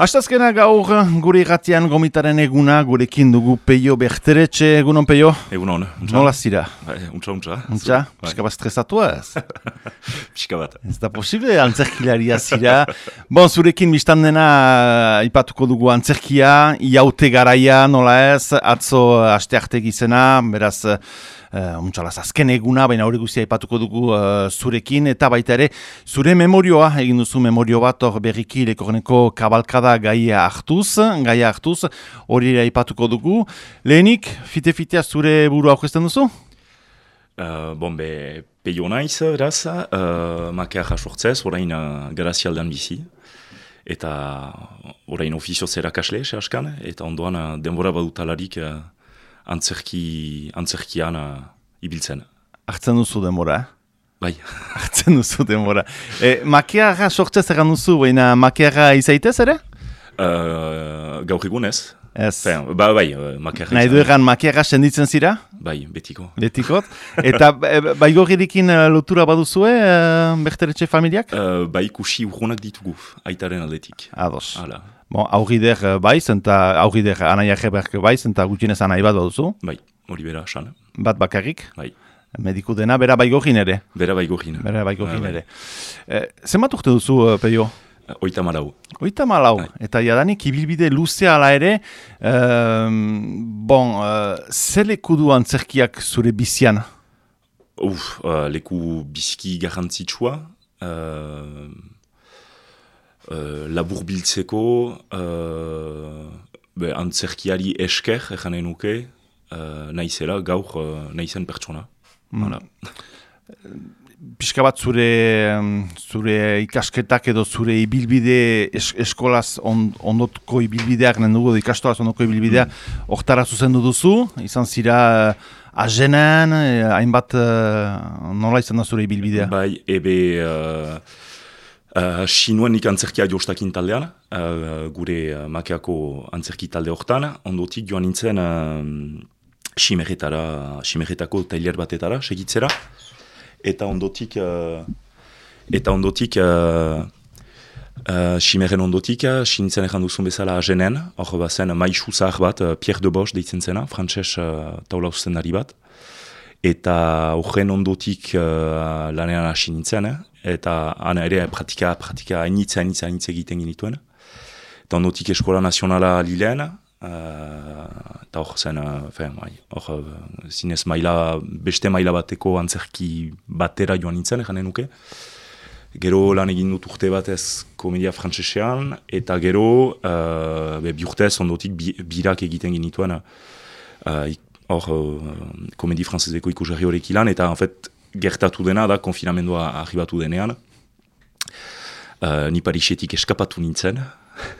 Hastazkena gaur gure irratian gomitaren eguna, gurekin dugu Peio Berteretxe, egunon Peio? Egunon. Nola zira? Bai, untsa, untsa. Untsa? Piska bat stresatua ez? Piska bat. Ez da posible antzerkilaria zira. bon, zurekin biztan dena ipatuko dugu antzerkia, iaute garaia nola ez, atzo aste gizena, beraz... Uh, azken eguna, baina hori guztia ipatuko dugu uh, zurekin, eta baita ere, zure memorioa, egin duzu memorio bat, hor berriki lekorneko kabalkada gaia hartuz, gaia hartuz, hori ipatuko dugu. Lehenik, fite-fitea zure buru aurkezten duzu? Uh, bon, be, peio naiz, eraz, uh, makea jasortzez, orain uh, garazialdan bizi, eta orain ofizio zerakasle, sehaskan, eta ondoan uh, denbora badutalarik uh, antzerki, antzerkian uh, ibiltzen. Artzen duzu demora, eh? Bai. Artzen duzu demora. E, makeara sortzez egan duzu, baina makeara izaitez ere? Uh, gaur egun ez. Ez. Fein, ba, bai, uh, makeara Nahi du egan makeara senditzen zira? Bai, betiko. Betikot. Eta e, bai goririkin lotura baduzue, uh, Berteretxe familiak? Uh, bai, kusi urgunak ditugu, aitaren aldetik. Ados. Hala. Bon, aurrider eh, baiz, eta aurrider anaia jeberk baiz, eta gutxinez anai bat baduzu. Bai, hori bera, san. Bat bakarrik. Bai. Mediku dena, bera baigogin ere. Bera baigogin. Bera baigogin bai. ere. E, Zenbat urte duzu, uh, Peio? Oita malau. Oita malau. Bai. Eta jadanik, ibilbide luzea ala ere, um, bon, uh, ze leku du antzerkiak zure bizian? Uf, uh, leku biziki garrantzitsua. Uh, uh, labur biltzeko uh, antzerkiari esker, egan nuke, uh, naizela gaur uh, naizen pertsona. Mm. Piska bat zure, zure ikasketak edo zure ibilbide es, eskolaz on, ondotko ibilbideak, nien dugu ikastolaz ondotko ibilbidea, mm. oktara zuzendu duzu, izan zira azenen, hainbat nola izan da zure ibilbidea? Bai, ebe... Uh, Uh, Sinuen nik antzerkia joztakin taldean, uh, gure uh, makeako antzerki talde horretan, ondotik joan nintzen uh, simeretara, simeretako tailer batetara, segitzera, eta ondotik, uh, eta ondotik, uh, uh, simeren ondotik, uh, sinintzen egan duzun bezala azenen, hor bazen maisu zahar bat, uh, Pierre de Bosch deitzen zena, frantses uh, taula bat, eta horren ondotik uh, lanean hasi nintzen, eh? Eta ana ere pratika, pratika hainitza, hainitza, hainitza egiten genituen. Eta ondotik eskola nazionala lilean, uh, eta hor zen, uh, hor uh, zinez maila, beste maila bateko antzerki batera joan nintzen, janen nuke. Gero lan egin dut urte batez komedia frantsesean, eta gero uh, be, bi urtez ondotik bi, birak egiten genituen, uh, hor uh, komedi frantzeseko ikusarri horrek ilan, eta en fait, gertatu dena da konfinamendua arribatu denean. Uh, ni Parisetik eskapatu nintzen,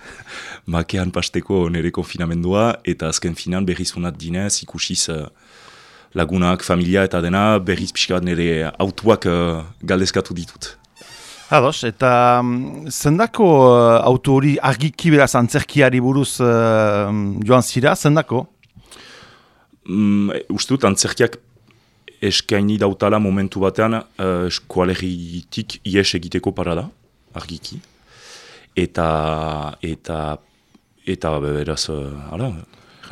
makean pasteko nire konfinamendua, eta azken finan berriz honat dinez, ikusiz uh, lagunak, familia eta dena, berriz pixka bat nire autuak uh, galdezkatu ditut. Ados, eta um, zendako uh, auto hori argiki beraz antzerkiari buruz uh, joan zira, zendako? Mm, uste dut, antzerkiak eskaini dautala momentu batean uh, eskualeritik ies egiteko parada, argiki. Eta, eta, eta beraz, uh, ala,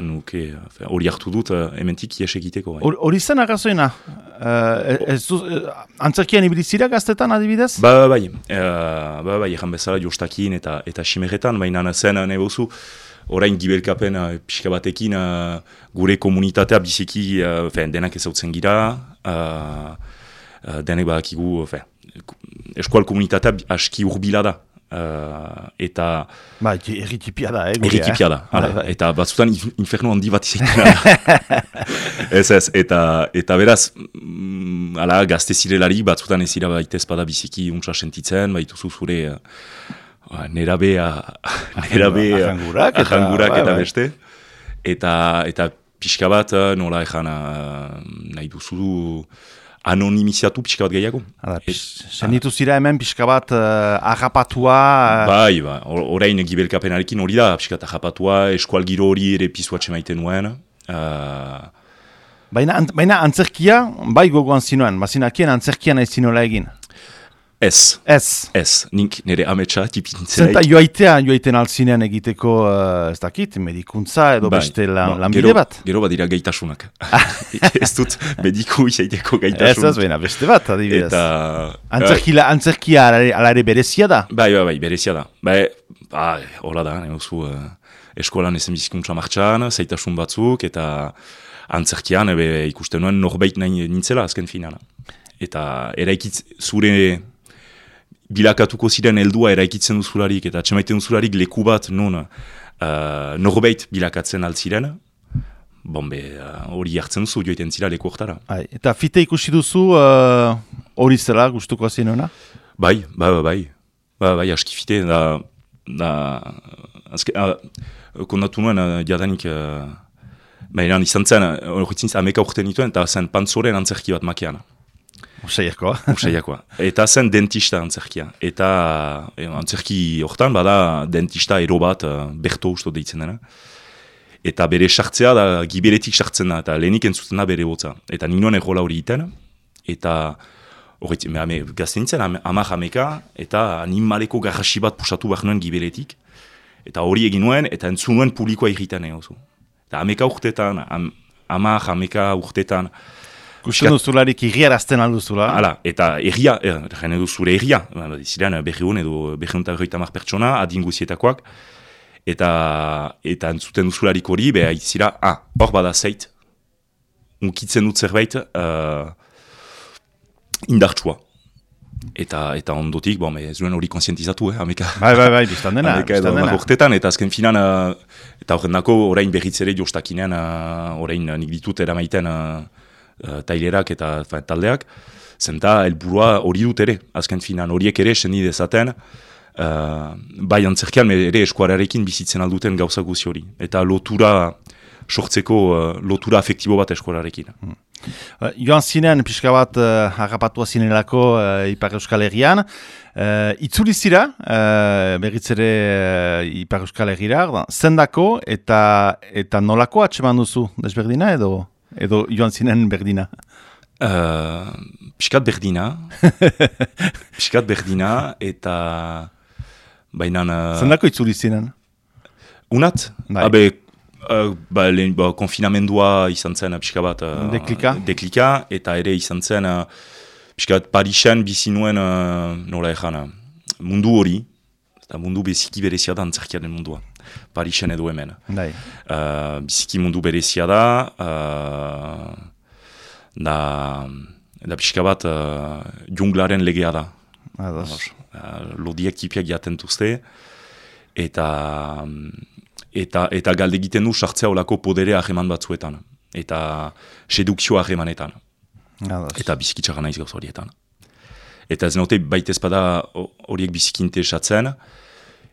nuke, hori hartu dut uh, ementik ies egiteko. Bai. Hori zen agazoena? Uh, uh, antzerkian ibilizira gaztetan adibidez? Ba, ba, bai, uh, ba, bai, egan bezala jostakin eta, eta simeretan, baina zen, nahi bozu, orain gibelkapen uh, pixka batekin uh, gure komunitatea biziki uh, denak ezautzen gira, uh, uh, denek badakigu, uh, eskual komunitatea aski urbila da. Uh, eta... Ba, erritipia da, eh? Erritipia da, bai, bai. eta batzutan inferno handi bat izan. ez ez, eta, eta beraz, mm, ala, gazte zirelari batzutan ez zira baita espada biziki untsa sentitzen, baituzu zure... Ba, nerabe nerabe ahangurak eta, bai, eta bai. beste. Eta eta pixka bat eh, nola ezan nahi duzu anonimiziatu pixka bat gehiago? Zenitu zira hemen pixka bat uh, agapatua uh... Bai, ba, orain gibelkapenarekin hori da pixka bat agapatua, eskual giro hori ere pizuatxe maiten nuen uh... baina, baina antzerkia bai gogoan zinuen, bazinakien antzerkia nahi zinola egin Ez, Ez. ez, nik nire ametsa Zenta tipintzelaik. joaitea, joaiten alzinean egiteko, uh, ez dakit, medikuntza edo Bai, beste lan, bon, lanbide gero, bat. Gero badira gaitasunak. ez dut mediku izaiteko Ez gaitasun. ez baina, beste bat, adibidez. Eta... Antzerkia, antzerkia ala ere- ala ere berezia da. Bai, bai, bai, berezia da. Bai, bai, hola da, negozu, uh, eskolan ezen bizikuntza martxan, zaitasun batzuk, eta antzerkian ebe, ikusten nuen norbait nahi nintzela azken finala. Eta eraikitz, zure bilakatuko ziren heldua eraikitzen duzularik, eta txemaiten duzularik leku bat non uh, norbait bilakatzen altziren, bon be, uh, hori hartzen duzu joiten zira leku hortara. Bai, eta fite ikusi duzu uh, hori zela gustuko zinuna? Bai, bai, bai, bai, bai, bai, aski fite, da, da, azke, a, kondatu nuen, uh, jadanik, uh, baina izan zen, horretzin ameka urte nituen, eta zen pantzoren antzerki bat makean, Osaiakoa. usaiakoa. Eta zen dentista antzerkia. Eta e, antzerki hortan, bada dentista ero bat, uh, Berto usto deitzen dena. Eta bere sartzea da giberetik sartzen da, eta lehenik entzuten da bere botza. Eta ninoen errola hori iten, eta horretzin, me, ame, gazte nintzen, am, amak ameka, eta animaleko garrasi bat pusatu behar nuen giberetik. Eta hori egin nuen, eta entzun nuen publikoa irritan egin oso. Eta ameka urtetan, am, amak ameka urtetan, Gusten duzularik irriarazten alduzula. Hala, eta erria, er, jene du zure erria, ziren berriun edo berriun eta berroita mar pertsona, adin guzietakoak, eta, eta entzuten duzularik hori, beha izira, ah, hor bada zeit, unkitzen dut zerbait, uh, indartsua. Eta, eta ondotik, bon, ez duen hori konsientizatu, eh, ameka. Bai, bai, bai, biztan dena. Ameka edo urtetan, eta azken finan, uh, eta horren dako, orain berriz ere jostakinean, uh, orain uh, nik ditut eramaiten uh, uh, tailerak eta fa, taldeak, zenta helburua hori dut ere, azken finan, horiek ere sendi dezaten, uh, bai antzerkian ere eskuararekin bizitzen alduten gauza guzi hori. Eta lotura sortzeko uh, lotura afektibo bat eskuararekin. Uh, joan zinen, pixka bat uh, harrapatua zinelako uh, Ipar Euskal Herrian. Uh, itzuli zira, uh, berriz ere uh, Ipar Euskal Herriera, ordan, zendako eta eta nolako atseman duzu desberdina edo edo joan zinen berdina? Uh, piskat berdina, piskat berdina, eta baina... Uh, Zendako itzuli zinen? Unat? Bai. Abe, uh, ba, lehen, ba, konfinamendua izan zen uh, pixka bat... Uh, Deklika. Deklika, eta ere izan zen uh, pixka bat Parisen bizi nuen uh, nola ezan, uh, mundu hori, eta mundu beziki berezia da antzerkiaren mundua. Parisen edo hemen. Bai. Uh, biziki mundu berezia da, uh, da, da pixka bat uh, junglaren legea da. Ados. Uh, lodiak tipiak jaten duzte, eta, eta, eta galde egiten du sartzea olako podere ahreman batzuetan, eta sedukzio ahremanetan, Ados. eta biziki txarra naiz gauz horietan. Eta ez naute baita ezpada ho- horiek biziki interesatzen,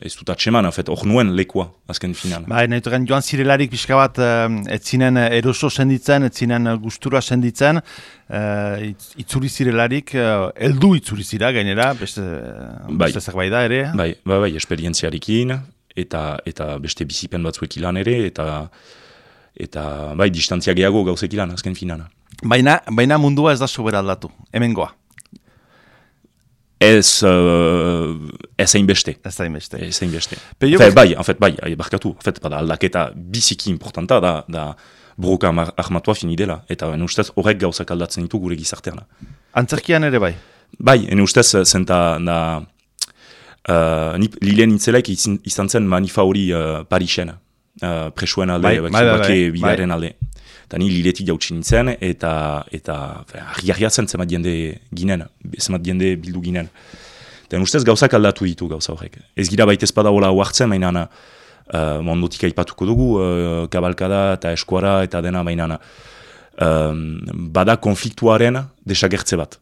ez dut atseman, en fait, hor nuen lekua, azken finan. Bai, nahi dut joan zirelarik pixka bat uh, ez zinen eh, eroso senditzen, ez zinen eh, gustura senditzen, uh, itz, itzuli zirelarik, uh, eldu itzuli zira gainera, beste, Bai. beste zerbait da ere. Bai, bai, bai, esperientziarekin, eta, eta beste bizipen batzuek ilan ere, eta, eta bai, distantzia gehiago gauzek ilan, azken finan. Baina, baina mundua ez da sobera aldatu, hemengoa, Ez, uh, ez hainbeste. ez da inbeste. Ez hainbeste. Fe, bai, en fait, bai, ai, barkatu, en fait, bada aldaketa biziki importanta da, da broka armatua fini dela, eta ene ustez horrek gauzak aldatzen ditu gure gizartean. Antzerkian ere bai. Bai, ene ustez, eh, zenta, da, uh, ni, lile nintzelaik izin- izan zen manifa hori uh, Parisen, uh, presuen alde, Bai, baki- bai, bai, bake bai, alde. Eta ni liletik jautsi nintzen, eta, eta argi zen zemat jende ginen, zemat jende bildu ginen. Eta ustez gauzak aldatu ditu gauza horrek. Ez gira baita ezpada hola huartzen, mainana, uh, mondotik aipatuko dugu, uh, kabalkada eta eskuara eta dena mainana. Um, bada konfliktuaren desagertze bat.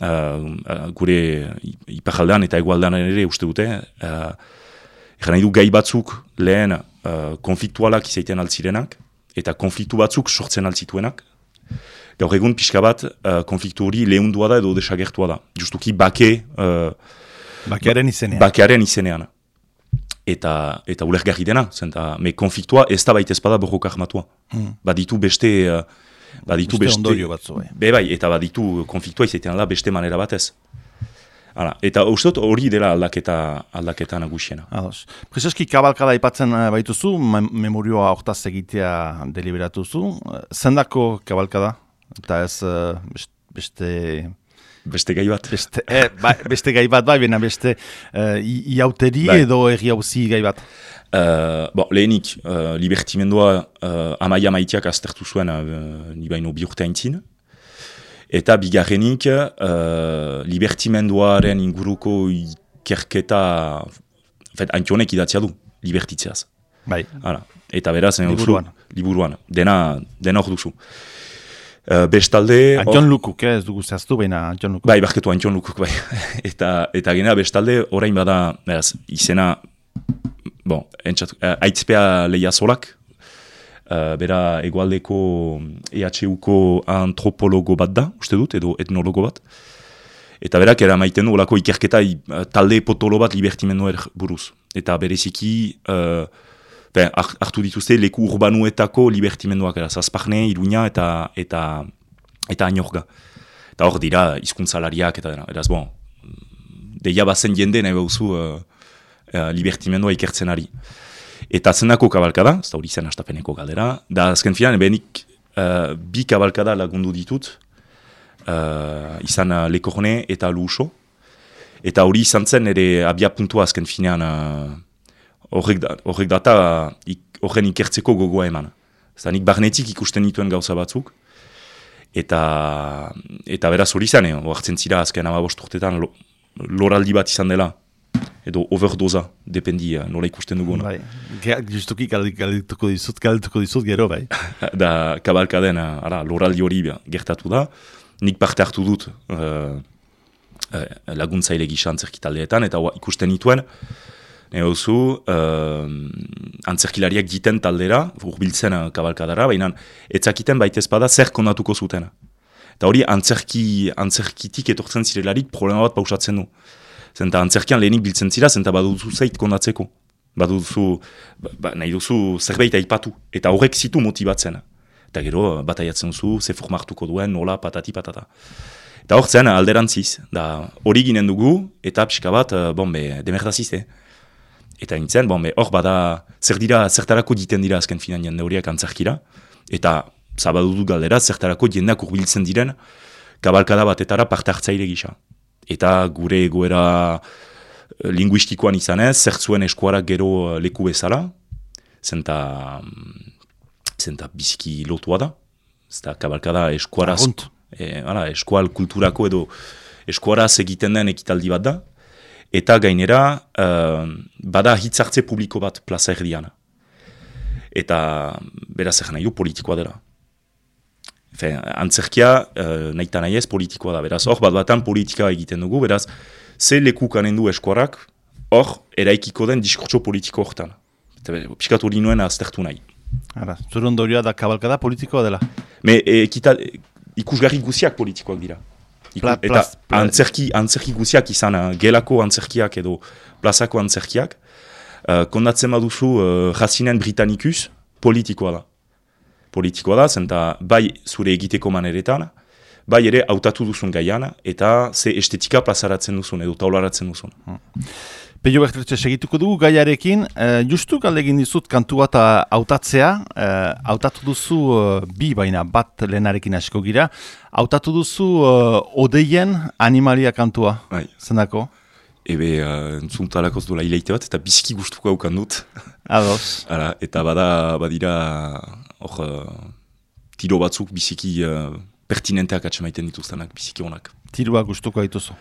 Uh, uh, gure i- iparraldean eta egualdean ere uste dute, uh, nahi du gai batzuk lehen uh, konfliktualak izaiten altzirenak, eta konfliktu batzuk sortzen altzituenak. Gaur egun pixka bat, uh, konfliktu hori lehundua da edo desagertua da. Justuki bake... Uh, bakearen izenean. Bakearen izenean. Eta, eta ulergarri dena, zenta, me konfliktua ez da baita ezpada borroka ahmatua. Hmm. Baditu beste... Uh, baditu beste... ondorio batzu, bai. Be bai, eta baditu konfliktua izatean da beste manera batez. Hala, eta ustot hori dela aldaketa aldaketa nagusiena. Ados. Prezeski kabalkada ipatzen uh, baituzu, memorioa hortaz egitea deliberatuzu. Zendako kabalkada? Eta ez uh, beste... Beste gai bat. Beste, eh, ba, beste gai bat, bai, bena beste uh, iauteri bai. edo erri hauzi gai bat. Uh, bo, lehenik, uh, libertimendua uh, amaia maiteak aztertu zuen uh, nibaino bi urte Eta bigarrenik, uh, libertimenduaren inguruko ikerketa, fet, antionek idatzia du, libertitzeaz. Bai. Hala. Eta beraz, liburuan. liburuan. Dena, dena hor duzu. Uh, bestalde... Antion Lukuk, eh, ez dugu zehaztu baina Antion Lukuk. Bai, barketu Antion Lukuk, bai. eta, eta genera bestalde, orain bada, beraz, izena, bon, entzat, uh, aitzpea leia solak, Uh, bera egualdeko EHUko antropologo bat da, uste dut, edo etnologo bat. Eta berak era maiten du olako ikerketa uh, talde potolo bat libertimendu er buruz. Eta bereziki uh, ben, hartu dituzte leku urbanuetako libertimenduak, era, zazparne, iruña eta eta eta ainorga. Eta hor dira hizkuntzalariak eta. Eraz, bon, deia bazen jende nahi behuzu uh, uh, libertimendua ikertzen ari. Eta zenako kabalkada, ez da hori zen astapeneko galdera, da azken filan, benik uh, bi kabalkada lagundu ditut, uh, izan uh, lekorne eta luso, eta hori izan zen ere abia puntua azken finean horrek da, data horren ikertzeko gogoa eman. Zta nik barnetik ikusten dituen gauza batzuk, eta, eta beraz hori zen, eh, zira azken amabost urtetan loraldi bat izan dela, edo overdoza, dependi uh, nola ikusten dugun. Bai, justuki galituko dizut, galituko dizut gero, bai. da, kabalkaden, uh, ara, loraldi hori gertatu da, nik parte hartu dut uh, uh, laguntzaile gisa antzerkitaldeetan, eta ikusten nituen, Neuzu, uh, antzerkilariak giten taldera, urbiltzen uh, kabalkadara, baina etzakiten baita espada zer kondatuko zuten. Eta hori antzerki, antzerkitik etortzen zirelarik problema bat pausatzen du. Zenta antzerkian lehenik biltzen zira, zenta baduzu zeit kondatzeko. Baduzu, ba, ba, nahi duzu zerbait aipatu. Eta horrek zitu motibatzen. Eta gero, bataiatzen zu, ze formartuko duen, nola, patati, patata. Eta hor zen, alderantziz. Da, hori ginen dugu, eta pixka bat, eh, bon, be, demerdaziz, eh? Eta nintzen, bon, hor bada, zer dira, zertarako diten dira azken finan jende horiak antzerkira. Eta, zabadudu galdera, zertarako jendeak urbiltzen diren, kabalkada batetara parte hartzaile gisa eta gure egoera eh, linguistikoan izanez, zertzuen eskuarak gero eh, leku bezala, zenta, mm, zenta biziki lotua da, zenta kabalkada eskuaraz, e, ala, eskual kulturako edo eskuaraz egiten den ekitaldi bat da, eta gainera bada hitzartze publiko bat plaza erdiana. Eta beraz egin nahi du politikoa dela. Fe, antzerkia, uh, nahi eta nahi ez, politikoa da. Beraz, hor, bat batan politika egiten dugu, beraz, ze leku kanen du eskuarak, hor, eraikiko den diskurtso politiko horretan. Piskat hori nuen aztertu nahi. Ara, zure ondorioa da kabalkada politikoa dela? Me, e, kita, ikusgarri guziak politikoak dira. Iku, pla, eta antzerki, antzerki guziak izan, uh, gelako antzerkiak edo plazako antzerkiak, uh, kondatzen baduzu uh, jazinen britanikuz, politikoa da politikoa da, zenta bai zure egiteko maneretan, bai ere hautatu duzun gaian, eta ze estetika plazaratzen duzun, edo taularatzen duzun. Hmm. Peio Bertretxe segituko dugu gaiarekin, e, justu galdegin dizut kantu bat hautatzea, e, hautatu duzu e, bi baina bat lehenarekin asko gira, hautatu duzu e, odeien animalia kantua, bai. zendako? Ebe, uh, duela hileite bat, eta biziki gustuko haukan dut. Ados. Ara, eta bada, badira, hor, uh, tiro batzuk biziki uh, pertinenteak atxemaiten dituztenak, biziki honak. Tiroa gustuko haituzu?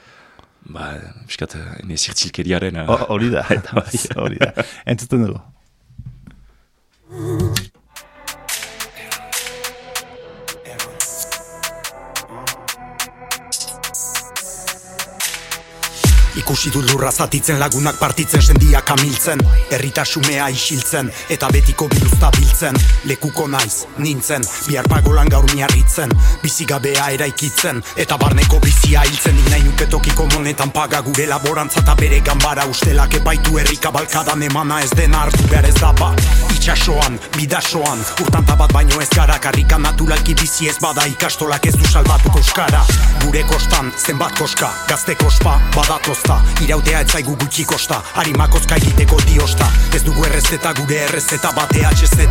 Ba, miskat, ene zirtzilkeriaren... Hori da, hori da. Entzuten dugu. Ikusi dut lurra zatitzen lagunak partitzen sendiak amiltzen. Erritasumea isiltzen eta betiko biluzta biltzen Lekuko naiz, nintzen, bihar pagolan gaur miarritzen. Bizigabea eraikitzen eta barneko bizia hiltzen. Nik nahi nuketokiko monetan paga gure laborantza eta bere gambara Ustelak ebaitu errika balkadan emana ez den hartu behar ez daba Itxasoan, bidasoan, urtan bat baino ez gara Karrika naturalki bizi ez bada ikastolak ez du salbatuko euskara. Gure kostan, zenbat koska, gazte kospa, badatozta Irautea ez zaigu gutxi kosta, harimakozka egiteko diosta. Ez dugu errezeta gure errezeta bate HZ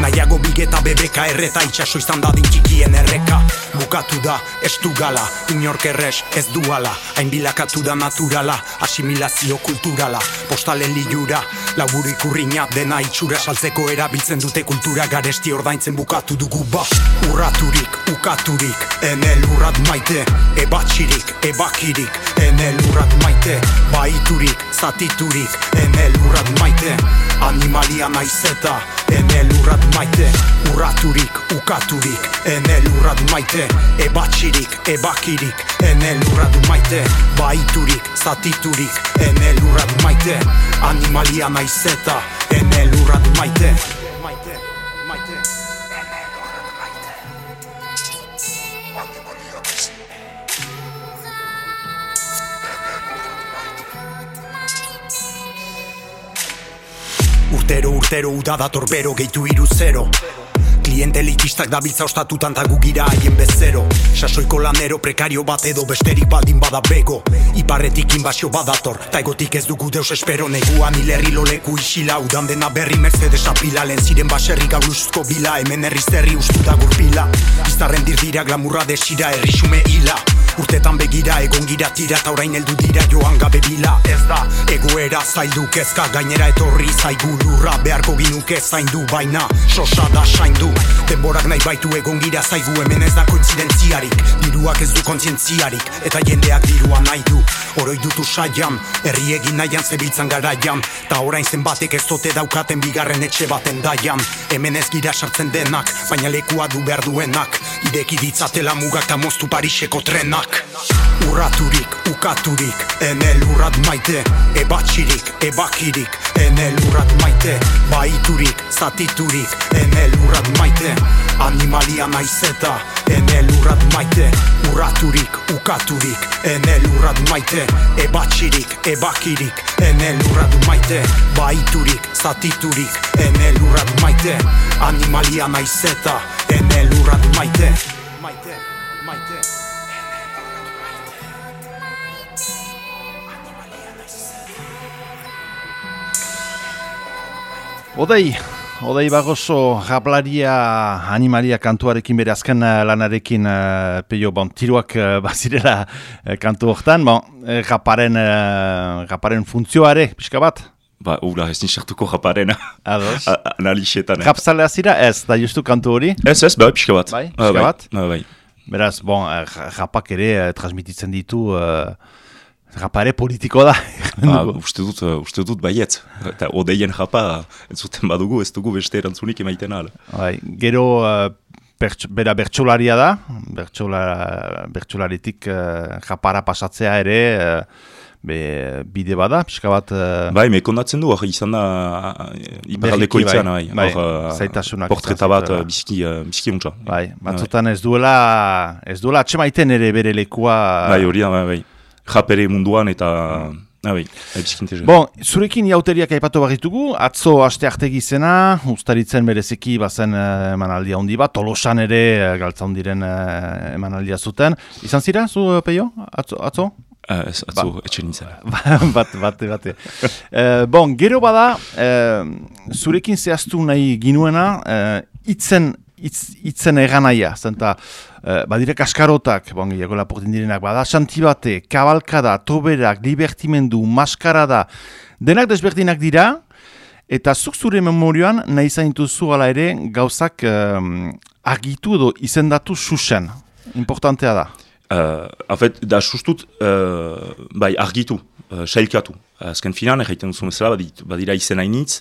Nahiago bigeta bebeka erreta itxaso izan dadin txikien erreka. Bukatu da, ez du gala, inork errez ez duala. Hain bilakatu da naturala, asimilazio kulturala. Postalen liura, labur ikurriña dena itxura Saltzeko erabiltzen dute kultura garesti ordaintzen bukatu dugu ba Urraturik, ukaturik, enel urrat maite Ebatxirik, ebakirik, enel urrat maite Baiturik, zatiturik, enel urrat maite Animalia naizeta, enel urrat maite Urraturik, ukaturik, enel urrat maite Ebatxirik, ebakirik, enel urrat maite Baiturik, zatiturik, enel urrat maite Animalia naizeta, enel urrat maite Maite, maite. Urtero, urtero, uda dator bero, gehitu iru zero Kliente elitistak dabiltza ostatutan ta gugira haien bezero. Sasoiko lanero prekario bat edo besterik baldin bada bego. Iparretik inbazio badator, ta egotik ez dugu deus espero. Neguan hilerri loleku isila, udan dena berri Mercedes apila Lehen ziren baserri gauruzko bila, hemen herri zerri ustu da gurpila. Iztarren dirdira glamurra desira, errixume hila. Urtetan begira, egon gira tira, ta orain heldu dira joan gabe bila. Ez da, egoera zaildu kezka, gainera etorri zaigu lurra Beharko ginuke zaindu baina, sosa da saindu Denborak nahi baitu egon gira zaigu hemen ez da kointzidentziarik. Diruak ez du kontzientziarik, eta jendeak dirua nahi du. Oroi dutu saian, herri egin nahian zebiltzan garaian. Ta orain zenbatek ez dote daukaten bigarren etxe baten daian. Hemen ez gira sartzen denak, baina lekua du behar duenak. Ideki ditzatela mugak ta moztu Pariseko trenak. Urraturik, ukaturik, enel urrat maite. Ebatxirik, ebakirik, enel urrat maite. Baiturik, zatiturik, enel urrat maite Animalia naizeta, enel urrat maite Urraturik, ukaturik, enel urrat maite Ebatxirik, ebakirik, enel urrat maite Baiturik, zatiturik, enel urrat maite Animalia naizeta, enel urrat maite Maite, maite Odei, Odei bagoso japlaria animalia kantuarekin bere azken eh, lanarekin uh, peio, bon, tiruak uh, bazirela uh, kantu hortan, bon, japaren, uh, japaren funtzioare, pixka bat? Ba, ula, ez nisartuko japarena. Ados. Analixetan. Japzalea zira ez, da justu kantu hori? Ez, ez, bai, pixka bat. Bai, Ah, pixka bat? Bai, bai. Beraz, bon, uh, japak ere uh, transmititzen ditu, uh, japare politiko da. Ah, uste dut, uh, uste dut baietz. Eta odeien japa, ez zuten badugu, ez dugu beste erantzunik emaiten ala. Bai, gero uh, bertx, bera bertsolaria da, bertsola, bertsolaritik uh, japara pasatzea ere uh, be, bide bada, pixka bat... Uh, Bai, me kondatzen du, hor izan da iparaldeko Berriki, bai. bai. Bai, Hor, zailtasunak Portreta bat, uh, biziki, uh, biziki untsa. bai, batzutan ez duela, ez duela atxemaiten ere bere lekua... Bai, hori da, bai, bai. Japere munduan eta... Interesgarri. Bon, zurekin jauteriak aipatu barritugu, atzo aste arte gizena, ustaritzen berezeki bazen uh, emanaldia handi bat, tolosan ere uh, galtza hundiren uh, emanaldia zuten. Izan zira, zu, uh, Peio, atzo? atzo? Uh, ez, atzo, etxe nintzen. bat, bate, bate. Eh, bon, gero bada, eh, zurekin zehaztu nahi ginuena, eh, itzen, itz, itzen eganaia, zenta, eh, badire kaskarotak, bon, gehiago laportin direnak, bada, xantibate, kabalkada, toberak, libertimendu, maskarada, denak desberdinak dira, eta zuk zure memorioan nahi zaintuzu ala ere gauzak eh, argitu edo izendatu susen. Importantea da. Uh, en fait, da sustut, uh, bai, argitu, uh, sailkatu. Azken finan, erraiten duzu bezala, badira izen hainitz,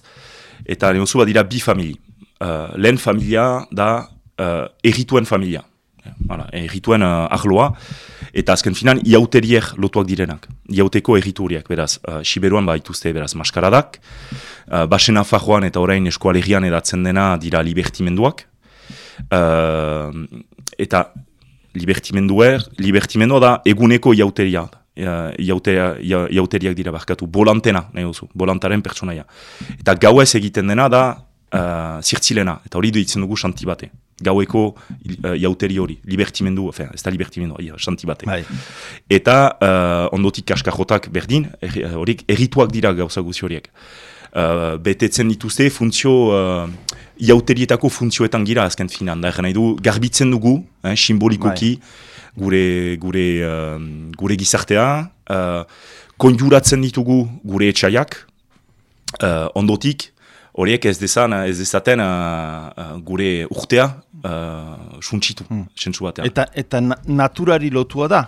eta lehenzu badira bi famili. Uh, lehen familia da uh, errituen familia. Voilà, errituen uh, arloa. Eta azken finan, iauteriek lotuak direnak. Iauteko errituriak, beraz, uh, Siberuan baituzte, beraz, maskaradak. Uh, Basena fajoan eta orain eskualegian edatzen dena dira libertimenduak. Uh, eta libertimenduer, libertimendua da eguneko iauteria. Uh, iauteriak dira barkatu, bolantena, nahi duzu, bolantaren pertsonaia. Eta gauez egiten dena da uh, zirtzilena, eta hori duitzen dugu xanti bate gaueko uh, jauteri hori, libertimendu, enfin, ez da libertimendu, ja, xanti bate. Bai. Eta uh, ondotik kaskajotak berdin, horiek er, errituak dira gauza guzi horiek. Uh, betetzen dituzte funtzio, uh, jauterietako funtzioetan gira azken finan, da nahi du, garbitzen dugu, eh, simbolikoki, bai. gure, gure, uh, gure gizartea, uh, konjuratzen ditugu gure etxaiak, uh, ondotik, horiek ez dezan, ez dezaten uh, gure urtea uh, suntsitu, hmm. batean. Eta, eta naturari lotua da?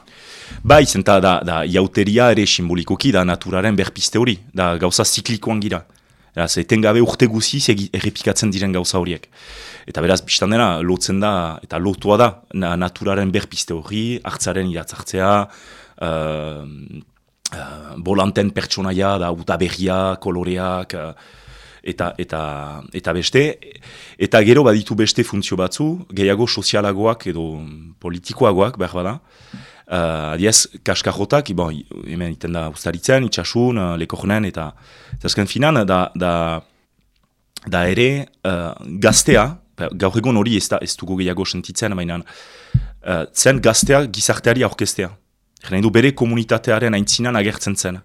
Bai, zenta da, da jauteria ere simbolikoki da naturaren berpiste hori, da gauza ziklikoan gira. Eraz, etengabe urte guziz errepikatzen diren gauza horiek. Eta beraz, biztan dena, lotzen da, eta lotua da, na, naturaren berpiste hori, hartzaren iratzartzea, uh, uh, bolanten pertsonaia, da, utaberria, koloreak, uh, eta eta eta beste eta gero baditu beste funtzio batzu gehiago sozialagoak edo politikoagoak behar bada uh, adiez kaskajotak bon, hemen iten da ustaritzen, itxasun, uh, lekornen eta azken finan da, da, da ere uh, gaztea gaur egon hori ez, da, ez dugu gehiago sentitzen baina uh, zen gaztea gizarteari aurkestea Gena bere komunitatearen aintzinan agertzen zen.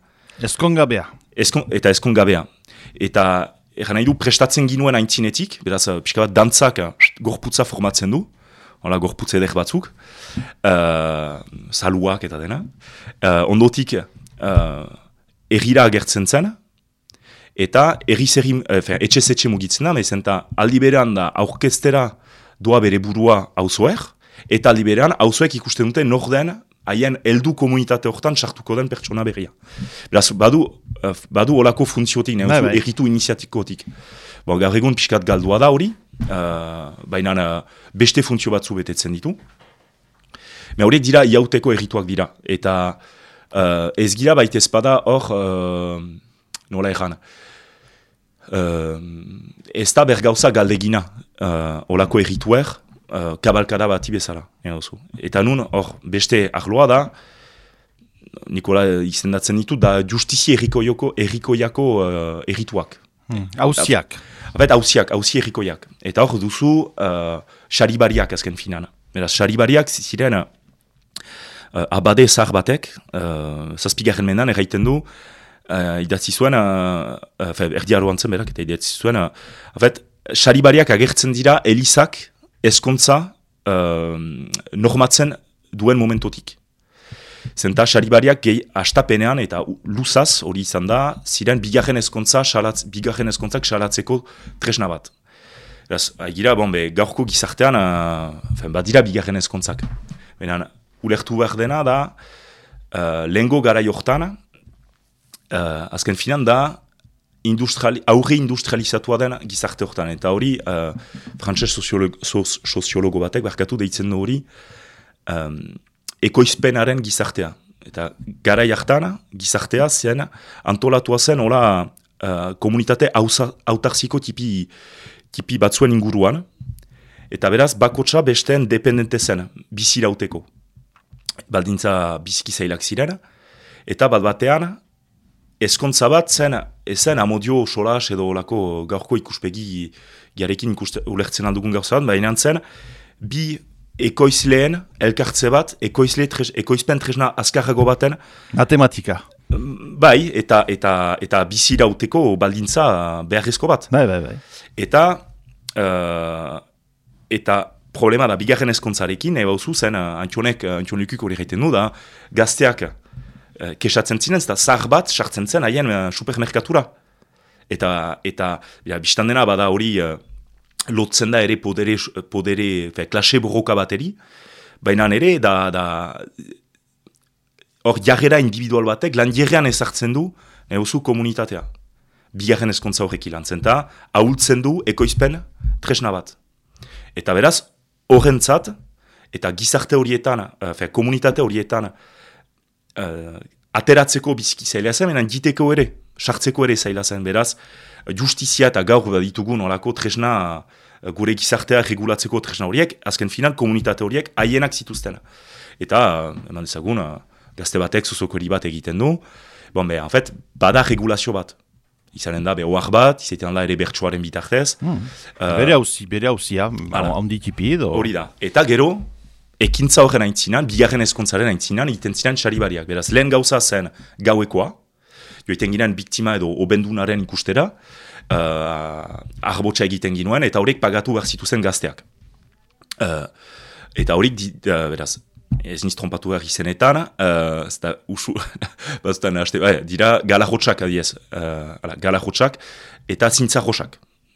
Ezkongabea. Ezkon, eta ezkongabea. Eta Egan nahi du prestatzen ginuen aintzinetik, beraz, uh, pixka bat dantzak uh, gorputza formatzen du, hola gorputza edek batzuk, uh, saluak eta dena. Uh, ondotik, uh, errira agertzen zen, eta erri zerri, uh, etxe zetxe mugitzen da, mezen eta aldi berean da aurkestera doa bere burua hauzoer, eta aldi berean hauzoek ikusten dute nor den haien heldu komunitate horretan sartuko den pertsona berria. Beraz, badu, uh, badu olako funtziotik, bai, bai. erritu iniziatikotik. Bon, gaur egun pixkat galdua da hori, uh, baina uh, beste funtzio batzu betetzen ditu. Me horiek dira iauteko errituak dira. Eta uh, ez gira baita ezpada hor, uh, nola erran, uh, ez da bergauza galdegina uh, olako errituer, uh, kabalkada bat bezala. Eta nun, hor, beste ahloa da, Nikola izendatzen ditu, da justizi errikoiako errikoiako uh, errituak. Hmm. Hauziak. Abet, hauziak, hauzi errikoiak. Eta hor duzu, uh, xaribariak azken finan. Beraz, xaribariak ziren uh, abade zahar batek, uh, zazpigarren mendan erraiten du, uh, idatzi zuen, uh, uh, erdiaroan zen berak, eta idatzi zuen, uh, xaribariak agertzen dira elizak, eskontza uh, normatzen duen momentotik. Zenta, xaribariak gehi astapenean eta luzaz hori izan da, ziren bigarren eskontza, xalatz, bigarren eskontzak xalatzeko tresna bat. Eraz, haigira, bon, be, gaurko gizartean, uh, badira bigarren eskontzak. Benan, ulertu behar dena da, uh, lehengo gara jortan, uh, azken finan da, industriali, aurre industrializatua den gizarte hortan. Eta hori, uh, frantses soziologo, soziologo batek, barkatu deitzen du hori, um, ekoizpenaren gizartea. Eta gara jartan, gizartea zen, antolatua zen, hola, uh, komunitate autarziko tipi, tipi batzuen inguruan, eta beraz, bakotsa besteen dependente zen, bizi lauteko. Baldintza biziki zailak ziren, eta bat batean, eskontza bat zen, ezen amodio solas edo lako gaurko ikuspegi ikuste, ulertzen aldugun gauza bat, baina zen, bi ekoizleen elkartze bat, ekoizle tres, ekoizpen tresna azkarrago baten. Matematika. Bai, eta eta eta bizi dauteko baldintza beharrezko bat. Bai, bai, bai. Eta, uh, eta problema da, bigarren eskontzarekin, eba zen, uh, antxonek, antxonekuk hori gaiten du da, gazteak, uh, kesatzen zinen, eta zahar bat sartzen zen haien uh, supermerkatura. Eta, eta ja, biztan dena bada hori uh, lotzen da ere podere, podere fe, klase borroka bateri, baina ere da, da hor jarrera individual batek lan jarrean ezartzen du neuzu komunitatea. Bigarren eskontza horrek ilantzen eta ahultzen du ekoizpen tresna bat. Eta beraz, horrentzat, eta gizarte horietan, fe, komunitate horietan, uh, ateratzeko biziki zaila zen, menan diteko ere, sartzeko ere zaila zen, beraz, justizia eta gaur bat ditugu nolako tresna, uh, gure gizartea regulatzeko tresna horiek, azken final komunitate horiek haienak zituzten. Eta, uh, eman dezagun, gazte batek zuzokori bat egiten du, bon, be, en fait, bada regulazio bat. Izanen da, be, bat, izaten da ere bertsuaren bitartez. Hmm. Uh, bere hauzi, bere hauzi, ha, ondi tipi edo. Hori da. Eta gero, ekintza horren aintzinan, bigarren eskontzaren aintzinan, iten zinan xaribariak. Beraz, lehen gauza zen gauekoa, joiten ginen biktima edo obendunaren ikustera, uh, arbotsa egiten ginuen, eta horiek pagatu behar zituzen gazteak. Uh, eta horiek, uh, beraz, ez niz trompatu behar izenetan, uh, ez da usu, bazutan, haste, bai, dira galajotxak adiez, uh, galajotxak, eta zintza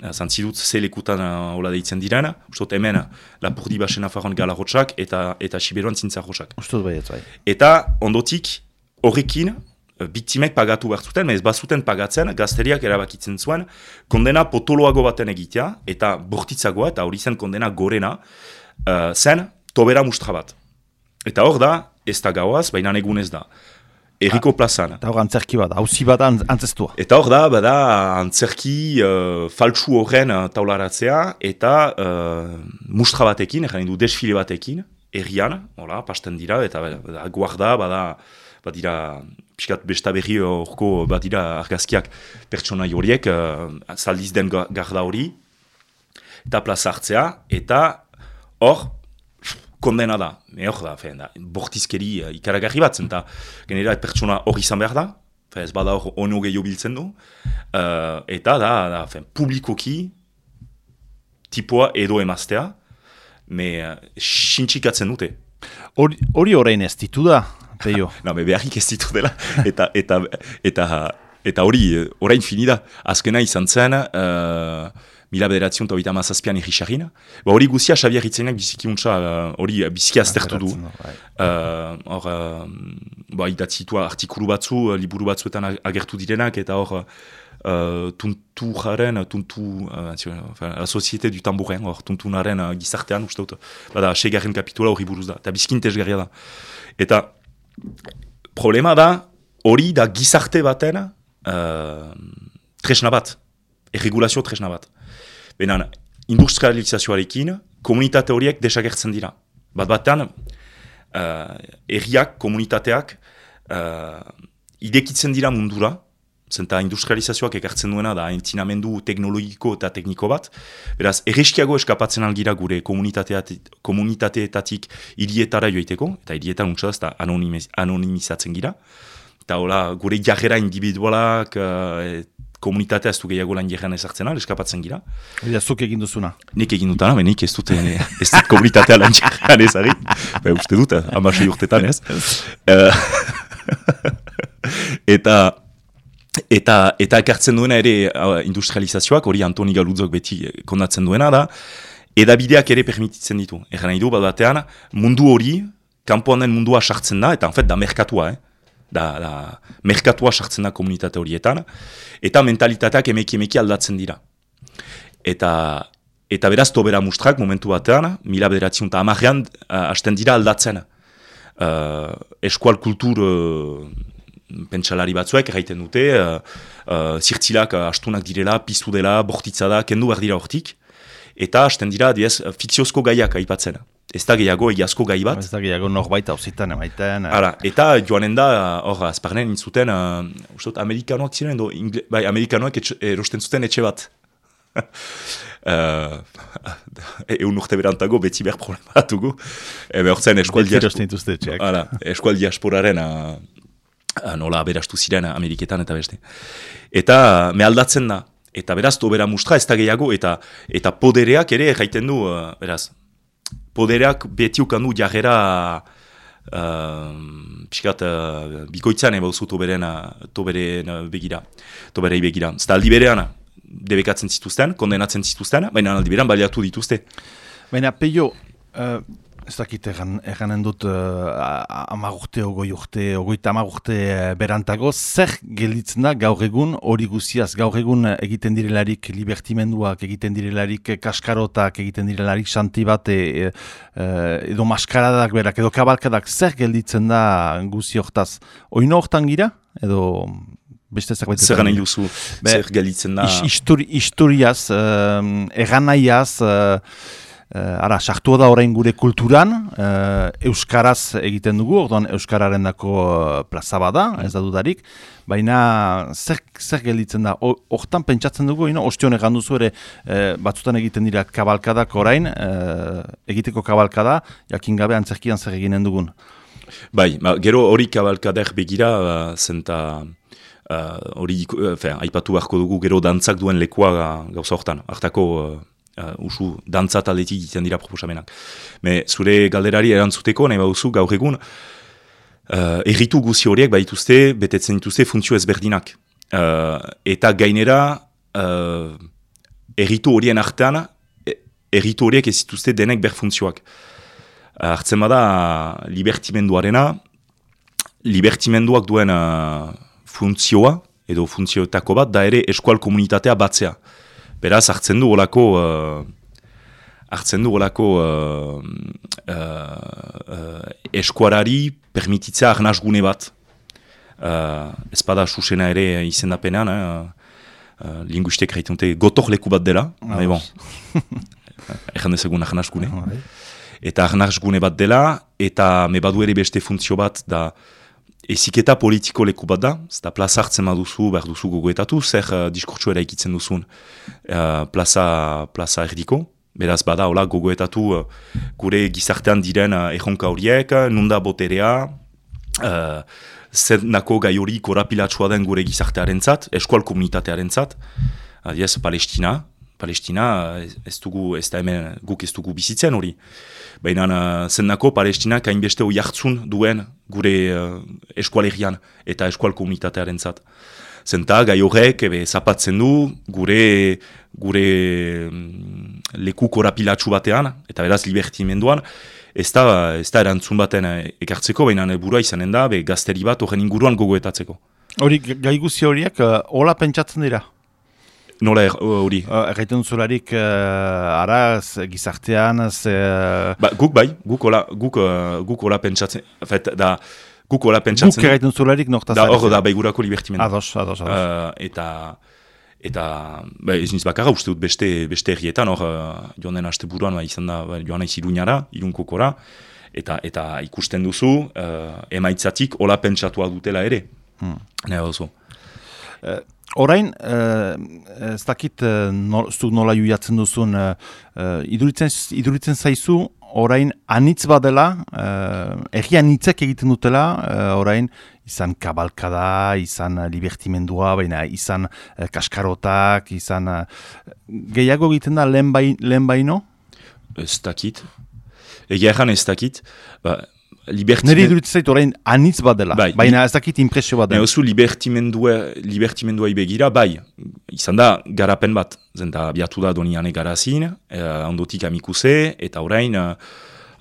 joxak. Zantzidut ze lekutan uh, hola deitzen direna, ustot hemen lapurdi basen afaron gala hotxak eta, eta siberuan zintza hotxak. Ustot bai, bai. Eta ondotik horrekin biktimek pagatu behar zuten, ez bazuten pagatzen, gazteriak erabakitzen zuen, kondena potoloago baten egitea, eta bortitzagoa, eta hori zen kondena gorena, uh, zen tobera mustra bat. Eta hor da, ez da gauaz, baina egun ez da. Eriko plazan. Eta hor antzerki bat, hauzi bat antzestua. Eta hor da, bada antzerki uh, faltsu horren uh, taularatzea eta uh, mustra batekin, egin du desfile batekin, errian, hola, pasten dira, eta bada, guarda, bada, badira, piskat besta berri horko, badira argazkiak pertsona horiek, uh, zaldiz den garda hori, eta plaza hartzea, eta hor, kondena da, me hor da, fen, da bortizkeri uh, ikaragarri bat, zenta genera pertsona hori izan behar da, fen, ez bada hor ono gehiago biltzen du, uh, eta da, da fen, publikoki tipoa edo emaztea, me uh, sintxikatzen dute. Hori horrein ez ditu da, peio? no, me beharrik ez ditu dela, eta, eta, eta, eta hori, orain finida, azkena izan zen, uh, mila bederatzion eta oita mazazpian egisarina. Ba, hori guzia Xavier Itzenak biziki untsa, uh, hori uh, biziki aztertu du. Uh, hor, uh, ba, idatzitua artikulu batzu, uh, liburu batzuetan agertu direnak, eta hor, uh, tuntu jaren, tuntu, uh, la societe du tamburen, hor, tuntu naren uh, gizartean, uste dut, bada, segarren kapitula hori buruz da, eta biziki intezgarria da. Eta, problema da, hori da gizarte baten, uh, tresna bat, erregulazio tresna bat. Benan, industrializazioarekin, komunitate horiek desagertzen dira. Bat batean, uh, erriak, komunitateak, uh, idekitzen dira mundura, zenta industrializazioak ekartzen duena da entzinamendu teknologiko eta tekniko bat. Beraz, erreskiago eskapatzen algira gure komunitateetatik hirietara joiteko, eta hirietan untsa da anonimizatzen gira. Eta hola, gure jarrera individualak, uh, komunitatea ez du gehiago lan jegean ezartzen eskapatzen gira. Eta zuk egin duzuna? Nik egin dutana, benik ez dut, ez dut komunitatea lan jegean ezari. Ba, uste dut, amasei urtetan ez. Eh, eta, eta, eta ekartzen duena ere industrializazioak, hori Antoni Galudzok beti kondatzen duena da, edabideak ere permititzen ditu. Egan nahi du, bat batean, mundu hori, kanpoan den mundua sartzen da, eta en fet, da merkatua, eh? Da, da merkatua sartzen da komunitate horietan, eta mentalitateak emeki emeki aldatzen dira. Eta, eta beraz, tobera mustrak momentu batean, mila bederatzen eta amarean, hasten dira aldatzen. Uh, eskual kultur uh, pentsalari batzuek, erraiten dute, uh, uh, zirtzilak uh, astunak direla, piztu dela, bortitza da, kendu behar dira hortik, eta hasten dira, diez, fikziozko gaiak aipatzen ez da gehiago egiazko gai bat. Ez da gehiago norbait hauzitan emaiten. Ara, eta joanen da, hor, azparnen intzuten, uh, ustot, amerikanoak ziren, do, ingle, bai, amerikanoak erosten zuten etxe bat. uh, egun urte berantago, beti behar problematugu. Ebe hor zen, eskual, eskual diasporaren uh, nola berastu ziren Ameriketan eta beste. Eta me aldatzen da. Eta beraz, tobera mustra ez da gehiago, eta, eta podereak ere jaiten du, uh, beraz, poderak beti ukandu jarrera uh, piskat uh, bikoitzan eba usu toberen, toberen begira, toberei begira. Zta aldi berean debekatzen zituzten, kondenatzen zituzten, baina aldi berean baliatu dituzte. Baina, peio, uh, Ez dakit eganen dut uh, amagurte, ogoi urte, ogoita amagurte uh, berantago, zer gelditzen da gaur egun hori guziaz, gaur egun egiten direlarik libertimenduak, egiten direlarik kaskarotak, egiten direlarik santi bat, e, e, edo maskaradak berak, edo kabalkadak, zer gelditzen da guzi hortaz? Oino hortan gira? Edo beste zerbait? Zer gana iluzu, zer gelditzen da? Historiaz, uh, eganaiaz, uh, Uh, ara, sartua da orain gure kulturan, uh, Euskaraz egiten dugu, orduan Euskararen dako uh, plaza bada, ez da dudarik, baina zer, zer gelditzen da, hortan pentsatzen dugu, ino? ostion egan duzu ere uh, batzutan egiten dira kabalkadak orain, uh, egiteko kabalkada, jakin gabe antzerkian zer eginen dugun. Bai, ba, gero hori kabalkadek begira, uh, zenta hori, uh, uh, aipatu beharko dugu, gero dantzak duen lekoa gauza hortan, hartako uh, usu dantza taldetik egiten dira proposamenak. Me, zure galderari erantzuteko, nahi bauzu gaur egun, uh, erritu guzi horiek baituzte, betetzen dituzte funtzio ezberdinak. Uh, eta gainera, uh, erritu horien artean, e, erritu horiek ez dituzte denek ber funtzioak. Uh, Artzen bada, libertimenduarena, libertimenduak duen uh, funtzioa, edo funtzioetako bat, da ere eskual komunitatea batzea. Beraz, hartzen du olako, uh, hartzen du olako uh, uh, eskuarari permititza arnaz bat. Uh, ez bada susena ere izendapenean, uh, uh, linguistek reitunte gotor leku bat dela, ah, bon. Egan dezagun arnaz gune. Ah, bai. Eta arnaz bat dela, eta me badu ere beste funtzio bat da eziketa politiko leku bat da, eta plaza hartzen duzu, behar duzu gogoetatu, zer uh, diskurtsu eraikitzen duzun uh, plaza, plaza erdiko. Beraz, bada, hola, gogoetatu uh, gure gizartean diren uh, erronka horiek, nunda boterea, uh, zer nako gai hori korapilatsua den gure gizartearen zat, eskual komunitatearen zat, adiez, Palestina, Palestina, ez dugu, ez da hemen guk ez dugu bizitzen hori. Baina uh, zendako Palestina hainbeste hori hartzun duen gure uh, eskualerian eta eskual komunitatearen zat. Zenta gai horrek ebe zapatzen du gure, gure um, leku korapilatsu batean eta beraz libertimenduan ez da, ez da erantzun baten uh, ekartzeko, baina burua izanen da be, gazteri bat horren inguruan gogoetatzeko. Hori gai guzi horiek hola pentsatzen dira? Nola er, hori? Uh, Erraiten zularik, uh, ara, gizartean, ze... Ba, guk bai, guk hola, guk, uh, guk hola pentsatzen, fet, da, guk hola pentsatzen... Guk erraiten zularik, nortaz... Da, hor, da, baigurako libertimen. Ados, ados, ados. Uh, eta, eta, ba, ez niz bakarra, uste dut beste, beste errietan, hor, uh, joan den haste buruan, ba, izan da, ba, joan aiz iruñara, irunkokora, eta, eta ikusten duzu, uh, emaitzatik, hola pentsatua dutela ere. Hmm. Ne, oso. Uh, Orain, uh, ez dakit uh, no, nola juiatzen duzun, uh, iduritzen, iduritzen zaizu, orain anitz badela, uh, erri anitzek egiten dutela, uh, orain izan kabalkada, izan libertimendua, baina izan uh, kaskarotak, izan uh, gehiago egiten da lehen, bai, lehen baino? Ez dakit. Egia ez dakit. Ba, Neri duritzen zaitu orain anitz bat dela, bai, baina ez dakit impresio bat dela. Oso libertimendua, libertimendua ibegira, bai, izan da garapen bat, zenta abiatu da doniane garazin, eh, ondotik amikuse, eta orain, eh,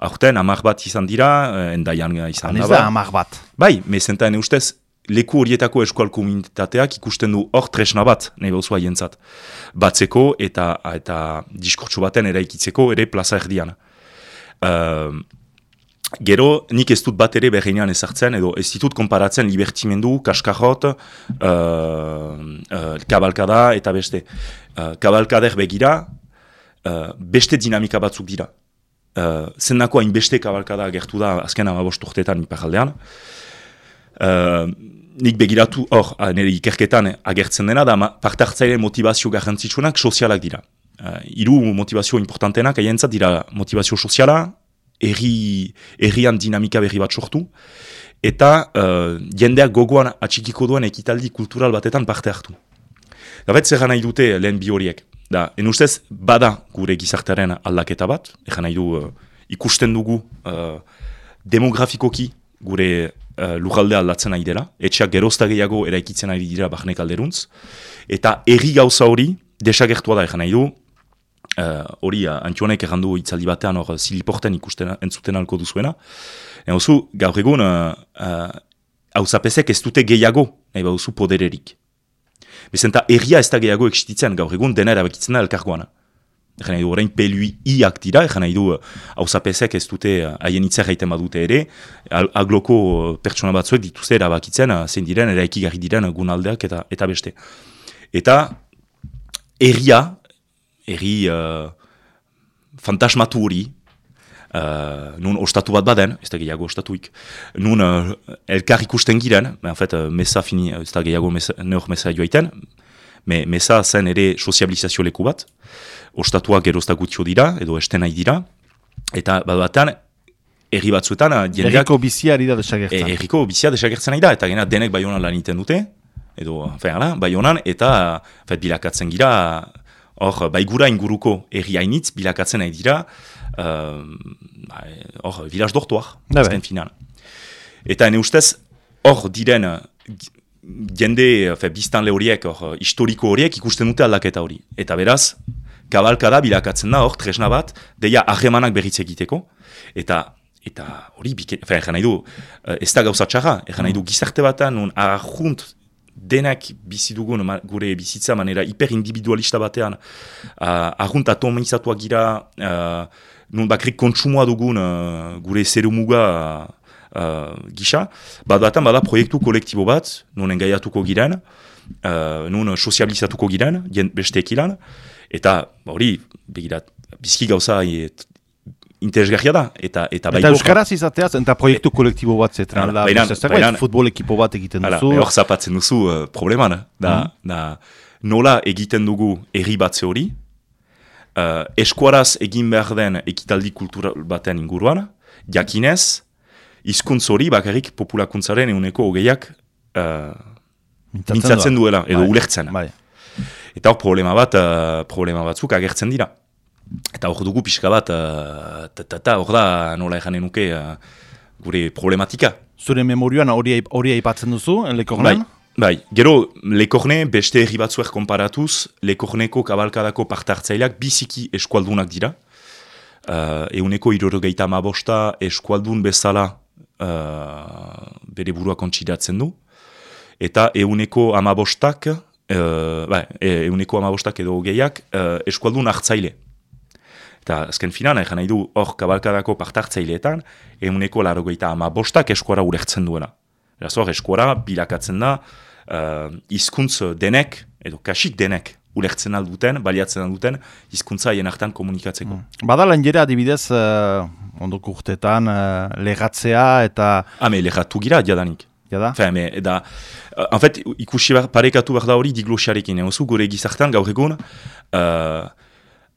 aurten amak bat izan dira, eh, endaian izan da. da amak bat. Bai, me zenta ustez, leku horietako eskual komunitateak ikusten du hor tresna bat, nahi behuzua jentzat. Batzeko eta, eta diskurtsu baten eraikitzeko ere plaza erdian. Uh, Gero, nik ez dut bat ere berreinean ezartzen, edo ez ditut konparatzen libertimendu, kaskarrot, uh, uh, kabalkada eta beste. Uh, kabalkader begira, uh, beste dinamika batzuk dira. Uh, Zendako hain beste kabalkada gertu da azken amabost urteetan iparaldean. Uh, nik begiratu, hor, nire ikerketan agertzen dena, da partartzaile motivazio garrantzitsunak sozialak dira. Uh, iru motivazio importantenak, haientzat dira motivazio soziala, erri, errian dinamika berri bat sortu, eta uh, jendeak gogoan atxikiko duen ekitaldi kultural batetan parte hartu. Gabet zer nahi dute lehen bi horiek. Da, en ustez, bada gure gizartearen aldaketa bat, egan nahi du uh, ikusten dugu uh, demografikoki gure uh, lujalde aldatzen ari dela, etxeak gerozta gehiago eraikitzen ari dira bahnek alderuntz, eta erri gauza hori desagertua da egan nahi du, hori uh, antionek errandu itzaldi batean hor ziliporten ikusten entzuten alko duzuena. Eta oso, gaur egun, hau uh, ez dute gehiago, nahi bauzu podererik. Bezenta, erria ez da gehiago eksistitzen, gaur egun dena erabakitzen da elkargoana. Egan nahi du, orain pelui iak dira, egan nahi du, hau zapesek ez dute haien itzer gaiten badute ere, agloko pertsona batzuek dituzte erabakitzen, zein diren, eraiki gari diren gunaldeak eta, eta beste. Eta, erria, erri uh, fantasmatu hori, uh, nun ostatu bat baden, ez da gehiago ostatuik, nun uh, elkar ikusten giren, en fait, uh, mesa fini, ez da gehiago mesa, neur mesa joaiten, me, mesa zen ere sozializazio leku bat, ostatuak gerozta gutxo dira, edo esten nahi dira, eta bat batean, erri batzuetan, jendeak... Erriko bizia ari da desagertzen. Erriko bizia desagertzen nahi da, eta gena denek bai honan lan dute, edo, fein, bai honan, eta fet, bilakatzen gira, hor, bai gura inguruko erri hainitz, bilakatzen nahi dira, hor, uh, vilaz dortuak, azken final. Eta ene ustez, hor diren jende, fe, biztan horiek, hor, historiko horiek ikusten dute aldaketa hori. Eta beraz, kabalkada bilakatzen da hor, tresna bat, deia ahemanak berriz egiteko, eta eta hori, egan nahi du, ez da gauza txarra, egan nahi du gizarte batan, nun ahunt denak bizi dugun gure bizitza manera hiperindividualista batean, uh, ahunt atomizatuak gira, uh, nun bakrik kontsumoa dugun uh, gure zerumuga uh, gisa, bat batan bada proiektu kolektibo bat, nun engaiatuko giren, uh, nun sozializatuko giren, beste ekilan, eta hori, begirat, bizki gauza et, interesgarria da, eta eta Eta Euskaraz izateaz, eta proiektu kolektibo bat zetan, da, baina, futbol ekipo bat egiten duzu. Hor zapatzen duzu uh, probleman, da, mm da, nola egiten dugu erri batze hori, uh, eskuaraz egin behar den ekitaldi kultural baten inguruan, jakinez, hizkuntz hori bakarrik populakuntzaren eguneko hogeiak uh, mintzatzen duela, edo bai. ulertzen. Bai. Eta hor problema bat, uh, problema batzuk agertzen dira. Eta hor dugu pixka bat, eta hor da nola eganen nuke gure problematika. Zure memorioan hori aipatzen duzu, lekornen? Bai. Bai, gero, lekorne beste herri batzuek konparatuz, lekorneko kabalkadako partartzaileak biziki eskualdunak dira. Uh, euneko irorogeita amabosta eskualdun bezala uh, bere burua kontsidatzen du. Eta euneko amabostak, uh, bai, euneko amabostak edo gehiak, uh, eskualdun hartzaile. Eta azken finan, egin nahi du hor kabalkadako partartzaileetan, euneko larogeita amabostak eskuara urertzen duela. Eraz hor, eskuara bilakatzen da, uh, izkuntz denek, edo kasik denek, ulertzen alduten, baliatzen alduten, hizkuntza hien hartan komunikatzeko. Mm. Bada lan jere adibidez, uh, ondoko urtetan, uh, legatzea eta... Hame, legatu gira, jadanik. Jada? Fe, me, eda, uh, en fait, ikusi bar, parekatu behar da hori diglosiarekin, egozu, gure gizartan gaur egun, uh,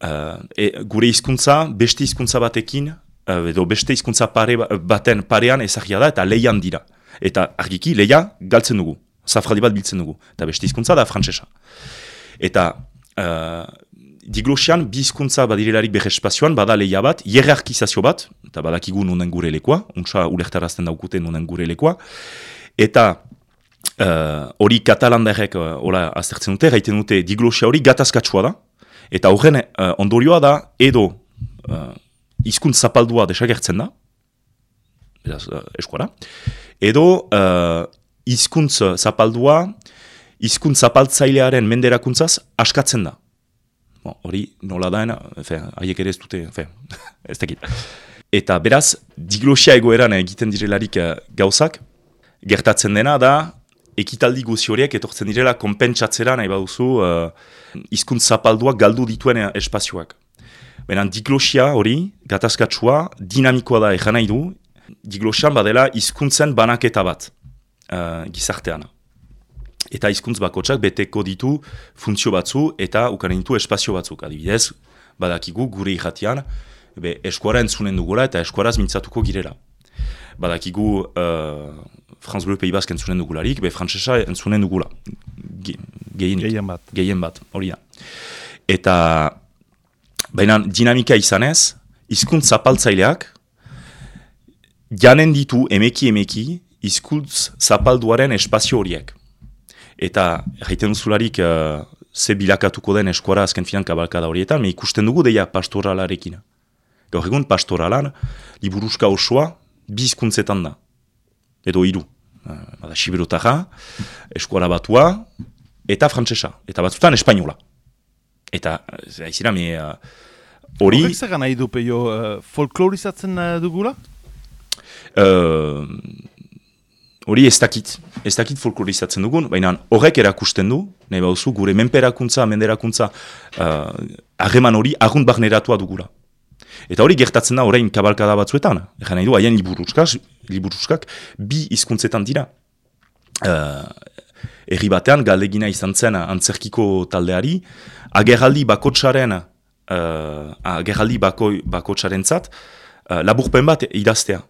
uh, e, gure hizkuntza beste hizkuntza batekin, uh, edo beste hizkuntza pare, baten parean ezagia da, eta leian dira. Eta argiki, leia galtzen dugu zafradi bat biltzen dugu. Eta beste hizkuntza da frantsesa. Eta uh, diglosian bi hizkuntza badirelarik behe espazioan bada lehia bat, hierarkizazio bat, eta badakigu nonen gure lekoa, untsa ulertarazten daukute nonen gure lekoa, eta hori uh, katalandarek uh, aztertzen dute, gaiten dute diglosia hori gatazkatsua da, eta horren uh, ondorioa da edo uh, izkuntz zapaldua desagertzen da, beraz, uh, eskuara, edo uh, hizkuntz zapaldua, hizkuntz zapaltzailearen menderakuntzaz askatzen da. Hori nola daena, haiek ere ez dute, fe, ez dakit. Eta beraz, diglosia egoeran egiten direlarik uh, gauzak, gertatzen dena da, ekitaldi guzi horiek etortzen direla konpentsatzera nahi baduzu uh, izkuntz zapalduak galdu dituen espazioak. Beran, diglosia hori, gatazkatsua, dinamikoa da egan nahi du, diglosian badela hizkuntzen banaketa bat uh, gizartean. Eta hizkuntz bakotsak beteko ditu funtzio batzu eta ukaren ditu espazio batzuk. Adibidez, badakigu gure irratian, be, eskuara entzunen dugula eta eskuaraz mintzatuko girela. Badakigu uh, Franz Bleu Pays Basque entzunen dugularik, be frantzesa entzunen dugula. Ge, gehien bat. Gehien bat, hori da. Eta, baina dinamika izanez, hizkuntz zapaltzaileak, janen ditu emeki emeki, izkultz zapalduaren espazio horiek. Eta, jaiten duzularik, uh, ze bilakatuko den eskuara azken finan kabalkada horietan, me ikusten dugu deia pastoralarekin. Gaur egun pastoralan, liburuska osoa, bizkuntzetan da. Edo hiru. Uh, bada, Siberotara, eskuara batua, eta frantsesa. Eta batzutan espainola. Eta, zaizira, me... Uh, hori... Horrek zer nahi du, peio, uh, folklorizatzen uh, dugula? Uh, hori ez dakit, ez dakit folklorizatzen dugun, baina horrek erakusten du, nahi bauzu, gure menperakuntza, menderakuntza, uh, hori agunt barneratua dugula. Eta hori gertatzen da orain kabalkada batzuetan, egan nahi du, haien liburuskak, bi hizkuntzetan dira. Uh, erri batean, galdegina izan zen antzerkiko taldeari, agerraldi bakotsaren, uh, agerraldi bako, bakotsaren zat, uh, laburpen bat idaztea.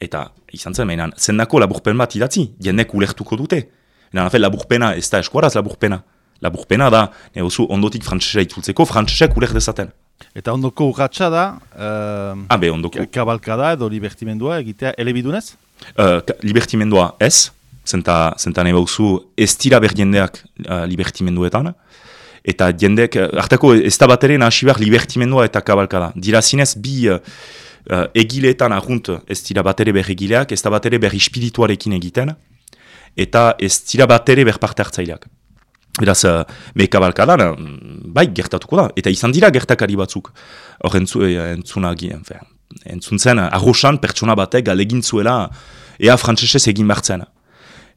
Eta izan zen, mainan, zendako laburpen bat idatzi, jendek ulertuko dute. Eta nafe, laburpena ez da eskuaraz laburpena. Laburpena da, ne ondotik frantzesea itzultzeko, frantzesek uler dezaten. Eta ondoko urratxa da, uh, ah, be, ondoko. kabalkada edo libertimendua egitea elebidunez? Uh, libertimendua ez, zenta, zenta ne ez dira ber jendeak uh, libertimenduetan. Eta jendek, hartako ez da bat ere nahasi behar libertimendua eta kabalkada. Dira zinez bi... Uh, uh, egileetan ahunt ez dira batere ber egileak, ez da batere ber espirituarekin egiten, eta ez dira batere ber parte hartzaileak. Beraz, uh, meka balkadan, bai, gertatuko da, eta izan dira gertakari batzuk, hor entzu, eh, entzunagi, entzuntzen, arrosan pertsona batek galegin zuela, ea frantzesez egin bertzen.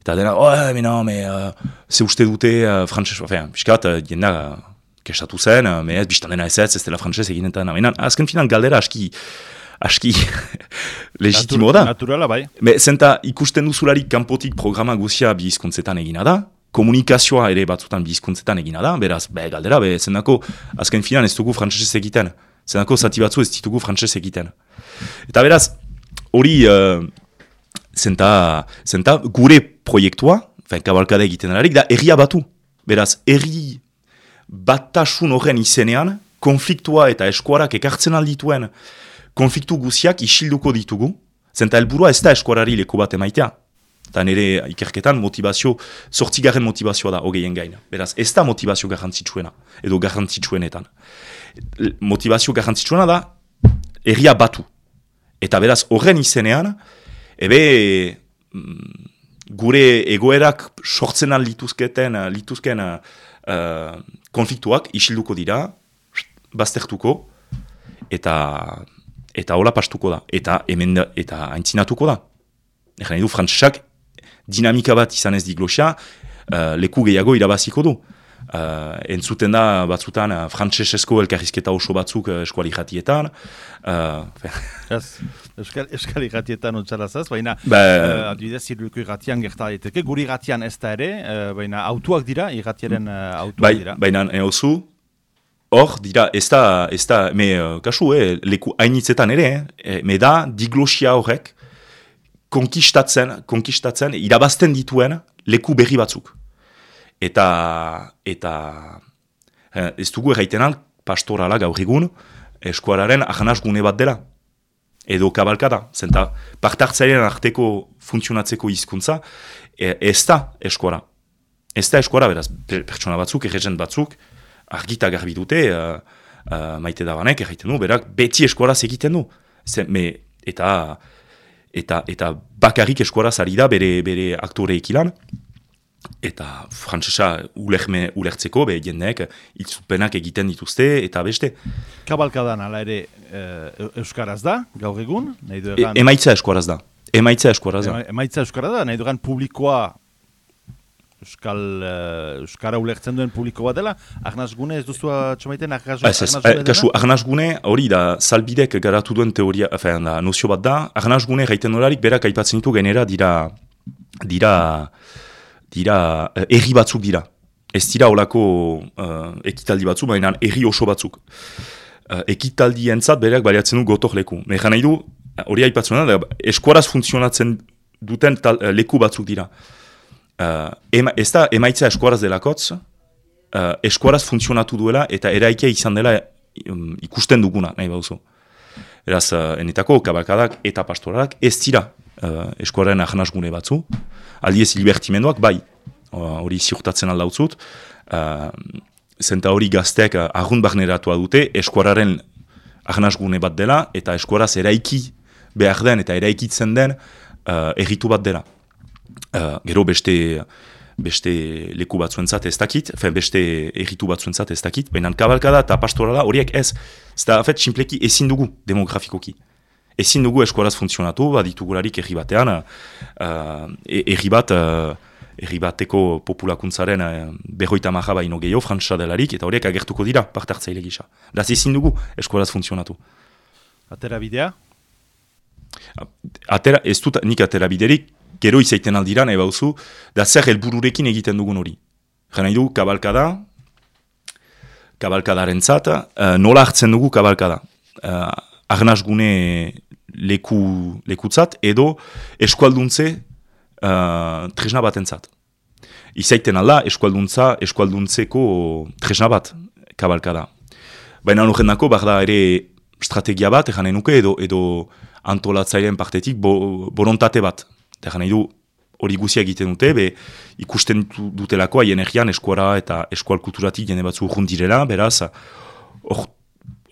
Eta dena, oh, mena, me, uh, ze uste dute uh, frantzes, enfin, piskat, uh, jenda, uh, kesatu zen, uh, me ez, biztan dena ez ez, ez dela frantzes egin eta, azken finan galdera aski, aski legitimo da. Naturala, bai. Me, zenta ikusten duzularik kanpotik programa guzia bizkuntzetan egina da, komunikazioa ere batzutan bizkuntzetan egina da, beraz, be, galdera, be, zendako, azken finan ez dugu frantzesez egiten. Zendako zati batzu ez ditugu frantzesez egiten. Eta beraz, hori, uh, zenta, zenta, gure proiektua, fein, kabalkade egiten erarik, da erria batu. Beraz, erri batasun horren izenean, konfliktua eta eskuarak ekartzen aldituen, konfliktu guziak isilduko ditugu, zenta helburua ez da eskuarari leku bat emaitea. Eta nire ikerketan motivazio, sortzigarren motivazioa da hogeien gaina. Beraz, ez da motivazio garrantzitsuena, edo garrantzitsuenetan. Motivazio garrantzitsuena da, erria batu. Eta beraz, horren izenean, ebe mm, gure egoerak sortzen lituzketen, lituzken uh, konfliktuak isilduko dira, baztertuko, eta eta hola pastuko da, eta hemen eta aintzinatuko da. Egan edu, frantzesak dinamika bat izan ez diglosia, uh, leku gehiago irabaziko du. Uh, entzuten da batzutan uh, frantzesesko elkarrizketa oso batzuk uh, eskuali jatietan. Uh, Euskal, Euskal irratietan utzalazaz, baina ba, uh, adibidez irruko irratian gerta daiteke, guri irratian ez da ere, uh, baina autuak dira, irratiaren uh, autuak bai, dira. Baina, eozu, Hor, dira, ez da, ez da, me, uh, kasu, eh, leku hainitzetan ere, eh, me da, diglosia horrek, konkistatzen, konkistatzen, irabazten dituen leku berri batzuk. Eta, eta, eh, ez dugu erraitenan, pastorala gaur egun, eskuararen ahanaz gune bat dela. Edo kabalkada, zenta, partartzailean arteko funtzionatzeko hizkuntza, eh, ez da eskuara. Ez da eskuara, beraz, pertsona batzuk, errezen batzuk, argita garbi dute, uh, uh, maite da erraiten du, berak beti eskuaraz egiten du. me, eta, eta, eta bakarrik eskuaraz ari da bere, bere aktore ekilan, eta frantzesa ulerme ulertzeko, be jendeek itzupenak egiten dituzte, eta beste. Kabalkadan ala ere e, Euskaraz da, gaur egun? Nahi e, emaitza Eskuaraz da. Emaitza Eskuaraz da. emaitza Euskaraz da, nahi dugan publikoa Euskal, uh, Euskara ulertzen duen publiko bat dela, Agnaz Gune ez duzu atxamaiten Agnaz Gune? Ez, ez, kasu, Agnaz Gune hori da salbidek garatu duen teoria, fean, da, nozio bat da, Agnaz Gune gaiten nolarik berak aipatzen ditu genera dira, dira, dira, uh, erri batzuk dira. Ez dira olako uh, ekitaldi batzuk, baina erri oso batzuk. Uh, ekitaldi entzat berak baliatzen du gotok leku. Mehan nahi du, hori aipatzen da, eskuaraz funtzionatzen duten tal, leku batzuk dira uh, ema, ez da emaitza eskuaraz delakotz, uh, eskuaraz funtzionatu duela eta eraikia izan dela um, ikusten duguna, nahi bauzu. Eraz, uh, enetako kabalkadak eta pastoralak ez dira uh, eskuaren ahanasgune batzu, aldiez libertimenduak bai, hori uh, aldautzut, uh, zenta hori gazteak ahun barneratua dute, eskuararen ahnazgune bat dela, eta eskuaraz eraiki behar den, eta eraikitzen den, uh, erritu bat dela. Uh, gero beste beste leku batzuentzat ez dakit, fe, beste erritu batzuentzat ez dakit, baina kabalkada eta pastorala horiek ez, da, afet, simpleki ezin dugu demografikoki. Ezin dugu eskuaraz funtzionatu, baditugularik erri batean, uh, erri bat, erri bateko populakuntzaren uh, berroita maha baino gehiago, frantsa delarik, eta horiek agertuko dira, partartzaile gisa. Daz ezin dugu eskuaraz funtzionatu. Atera bidea? Atera, ez dut nik atera biderik, gero izaiten aldira nahi bauzu, da zer helbururekin egiten dugun hori. Gena du, kabalkada, kabalkadaren zat, uh, nola hartzen dugu kabalkada. Uh, Arnaz gune leku, lekutzat, edo eskualduntze uh, tresna bat entzat. Izaiten alda, eskualduntza, eskualduntzeko tresna bat kabalkada. Baina nuken dako, da ere strategia bat, egan nuke, edo, edo antolatzaileen partetik bo, borontate bat. Eta nahi du hori guzia egiten dute, be, ikusten dutelako haien egian eskuara eta eskual kulturatik jende batzu urrun direla, beraz,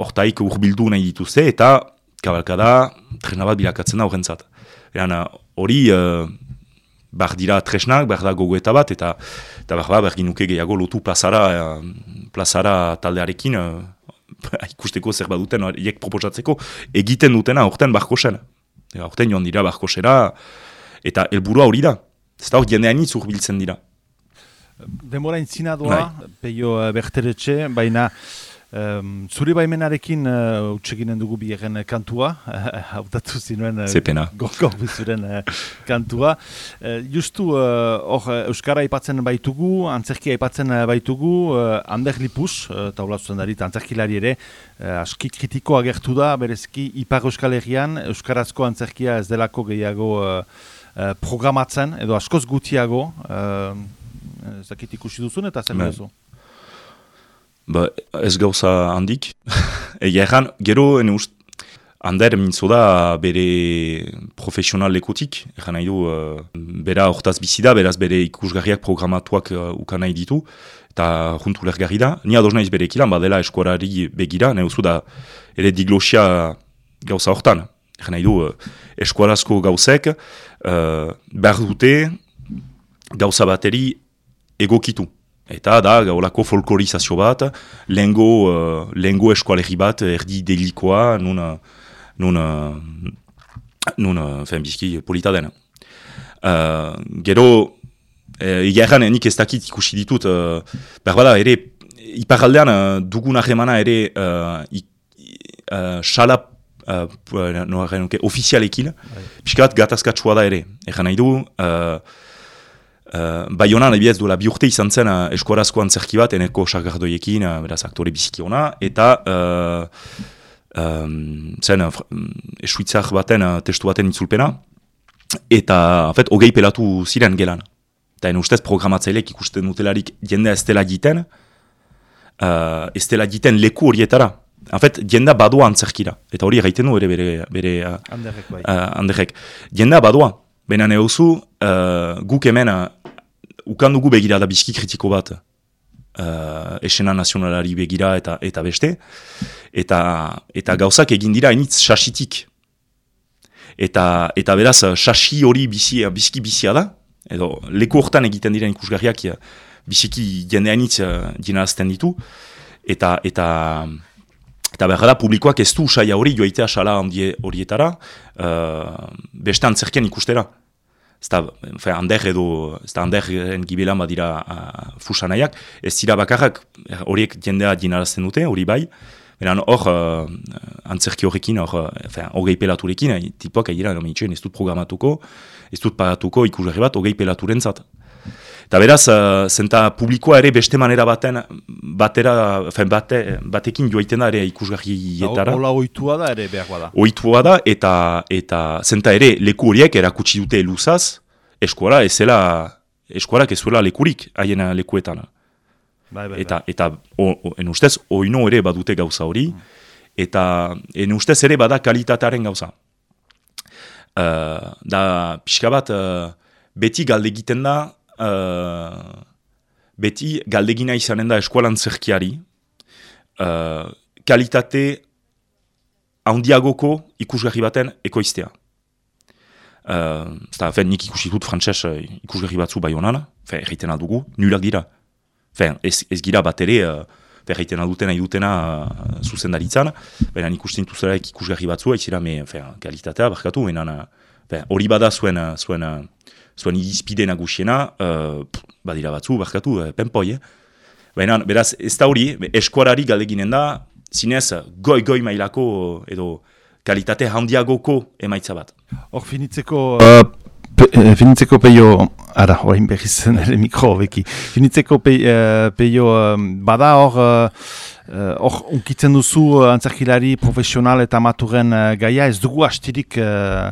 hortaik or, urbildu nahi dituzte, eta kabalkada tresna bat bilakatzen da horrentzat. Hori, uh, bar dira tresnak, bar da gogoeta bat, eta, eta bar bergin nuke gehiago lotu plazara, uh, plazara taldearekin, uh, ikusteko zer bat duten, hiek proposatzeko, egiten dutena horten barko zen. Horten joan dira barko eta helburua hori da. Ez da hor jendean itz urbiltzen dira. Demora intzina doa, bai. peio uh, berteretxe, baina um, zure baimenarekin uh, utxeginen dugu biegen kantua, hau datu zinuen uh, gorko bizuren uh, kantua. Uh, justu hor uh, Euskara aipatzen baitugu, antzerki aipatzen baitugu, uh, Ander Lipus, uh, taula zuzen darit, antzerkilari ere, uh, aski kritiko agertu da, berezki Ipar Euskal Herrian, Euskarazko antzerkia ez delako gehiago Eh, programatzen, edo askoz gutiago, uh, zakit ikusi duzun eta zen bai. duzu? Ba, ez gauza handik. Ega erran, gero, ene ust, Ander mintzo da bere profesional lekutik, erran nahi du, uh, bera hortaz bizida, beraz bere ikusgarriak programatuak uh, ukan nahi ditu, eta juntu lergarri da. Ni ados naiz bere ekilan, badela eskuarari begira, nahi da ere diglosia gauza hortan. Erran nahi du, uh, eskuarazko gauzek, uh, behar dute gauza bateri egokitu. Eta da, gaulako folklorizazio bat, lehengo, uh, lehengo eskualerri bat erdi delikoa, nun, nun, nun, fen bizki, polita dena. Uh, gero, eh, egeran nik ez dakit ikusi ditut, uh, behar bada, ere, iparaldean uh, dugun ahemana ere, uh, ik, uh, xalap uh, no, ofizialekin, bai. piskat gatazkatsua da ere. Egan nahi du, uh, uh, bai honan, ebiez duela bi urte izan zen uh, eskorazko antzerki bat, eneko sargardoiekin, uh, beraz aktore biziki ona, eta uh, um, zen uh, esuitzak baten, uh, testu baten itzulpena, eta, en fait, hogei pelatu ziren gelan. Eta en ustez programatzaileek ikusten dutelarik jendea ez dela egiten, uh, ez dela egiten leku horietara. En fait, jenda badua antzerkira. Eta hori gaiten du ere bere... bere uh, anderrek bai. Uh, anderrek. Jenda badua. Baina neuzu, uh, guk hemen, uh, ukan dugu begira da bizki kritiko bat. Uh, esena nazionalari begira eta eta beste. Eta, eta gauzak egin dira initz sasitik. Eta, eta beraz, sasi hori bizi, bizki bizia da. Edo, leku hortan egiten dira ikusgarriak biziki jende initz uh, ditu. Eta, eta, Eta behar da, publikoak ez du saia hori joaitea sala handie horietara, uh, beste antzerkian ikustera. Zta, fe, ander edo, zta anderren gibelan badira uh, fusanaiak, ez dira bakarrak horiek jendea dinarazten dute, hori bai, Beran hor, uh, antzerki horrekin, hor, uh, hogei pelaturekin, tipoak egira, no, ez dut programatuko, ez dut paratuko ikusgarri bat, hogei pelaturen zat. Eta beraz, uh, zenta publikoa ere beste manera baten, batera, fen bate, batekin joaiten da ere ikusgarrietara. Ola oitua da ere behar bada. Oitua da, eta, eta zenta ere leku horiek erakutsi dute luzaz, eskuara ez zela, eskuarak ez zuela lekurik haien lekuetan. Bai, bai, eta, bai. eta o, o, en ustez, oino ere badute gauza hori, mm. eta en ustez ere bada kalitatearen gauza. Uh, da, pixka bat, uh, beti galde egiten da, uh, beti galdegina izanen da eskualan zerkiari, uh, kalitate handiagoko ikusgarri baten ekoiztea. Uh, zta, fen, nik ikusi dut frantxez uh, ikusgarri batzu bai honan, egiten dugu, nulak dira. Fen, ez, ez gira bat ere, uh, egiten dutena idutena uh, zuzendaritzan, baina ikusten duzera ikusgarri batzu, ez dira, me, fen, barkatu, hori bada zuen, zuen, zuen izpide nagusiena, uh, badira batzu, barkatu, uh, penpoi, eh? Baina, beraz, ez da hori, eskuarari galdeginen da, zinez, goi-goi mailako edo kalitate handiagoko emaitza bat. Hor, finitzeko... Uh, pe, uh, finitzeko peio... Ara, horrein behiz ere mikro, beki. Finitzeko pe, uh, peio uh, bada hor... Hor, uh, unkitzen duzu uh, antzerkilari profesional eta maturen uh, gaia, ez dugu hastirik uh,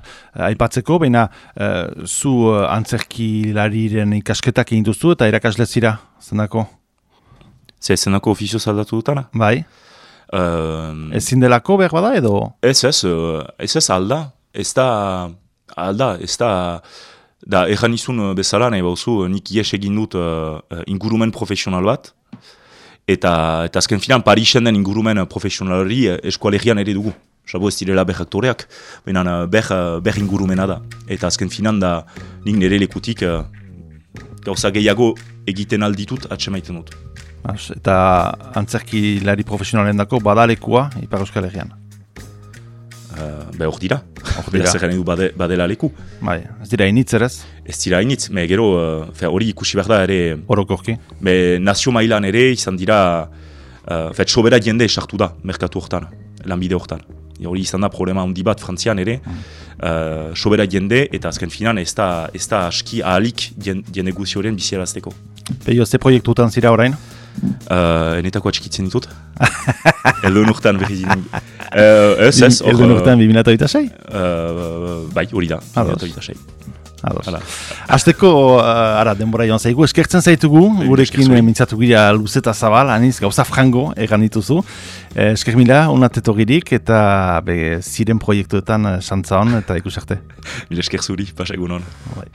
aipatzeko, baina uh, zu uh, antzerkilariren ikasketak egin duzu eta irakaslezira, zenako? Zer, zenako ofizio zaldatu dutana? Bai. Uh, ez zindelako behar bada edo? Ez ez, ez ez alda. Ez da, alda, ez da, da erran izun bezala nahi bauzu, nik ies egin dut uh, ingurumen profesional bat, eta, eta azken finan Parisen den ingurumen profesionalari eskualerian ere dugu. Sabo ez direla behar aktoreak, baina behar, behar ingurumena da. Eta azken finan da nik nire lekutik uh, gauza gehiago egiten alditut atxemaiten dut. As, eta antzerki lari profesionalen dako badalekua Ipar Euskal Herrian? Uh, be hor dira, hor dira zer du bade, badela leku. Bai, ez dira initz ere ez? Dira initz, me gero uh, hori ikusi behar da ere... Orokorki? Me nazio mailan ere izan dira, uh, fet sobera jende esartu da merkatu hortan, lanbide hortan. Hori izan da problema handi bat frantzian ere, mm. uh, sobera jende eta azken finan ez da, ez da aski ahalik jende guzioren biziarazteko. Peio, ze proiektutan zira orain? Uh, enetako atxikitzen ditut. Eldo nurtan berri zinen. Uh, ez, ez. Eldo nurtan uh, 2008 uh, Bai, hori da. 2008 Azteko, uh, ara, denbora joan zaigu, eskertzen zaitugu, gurekin mintzatu gira luzeta zabal, aniz, gauza frango egan dituzu. Eh, esker mila, unateto girik, eta be, ziren proiektuetan santza hon, eta ikusarte. Mila esker zuri, pasagun hon. Bai.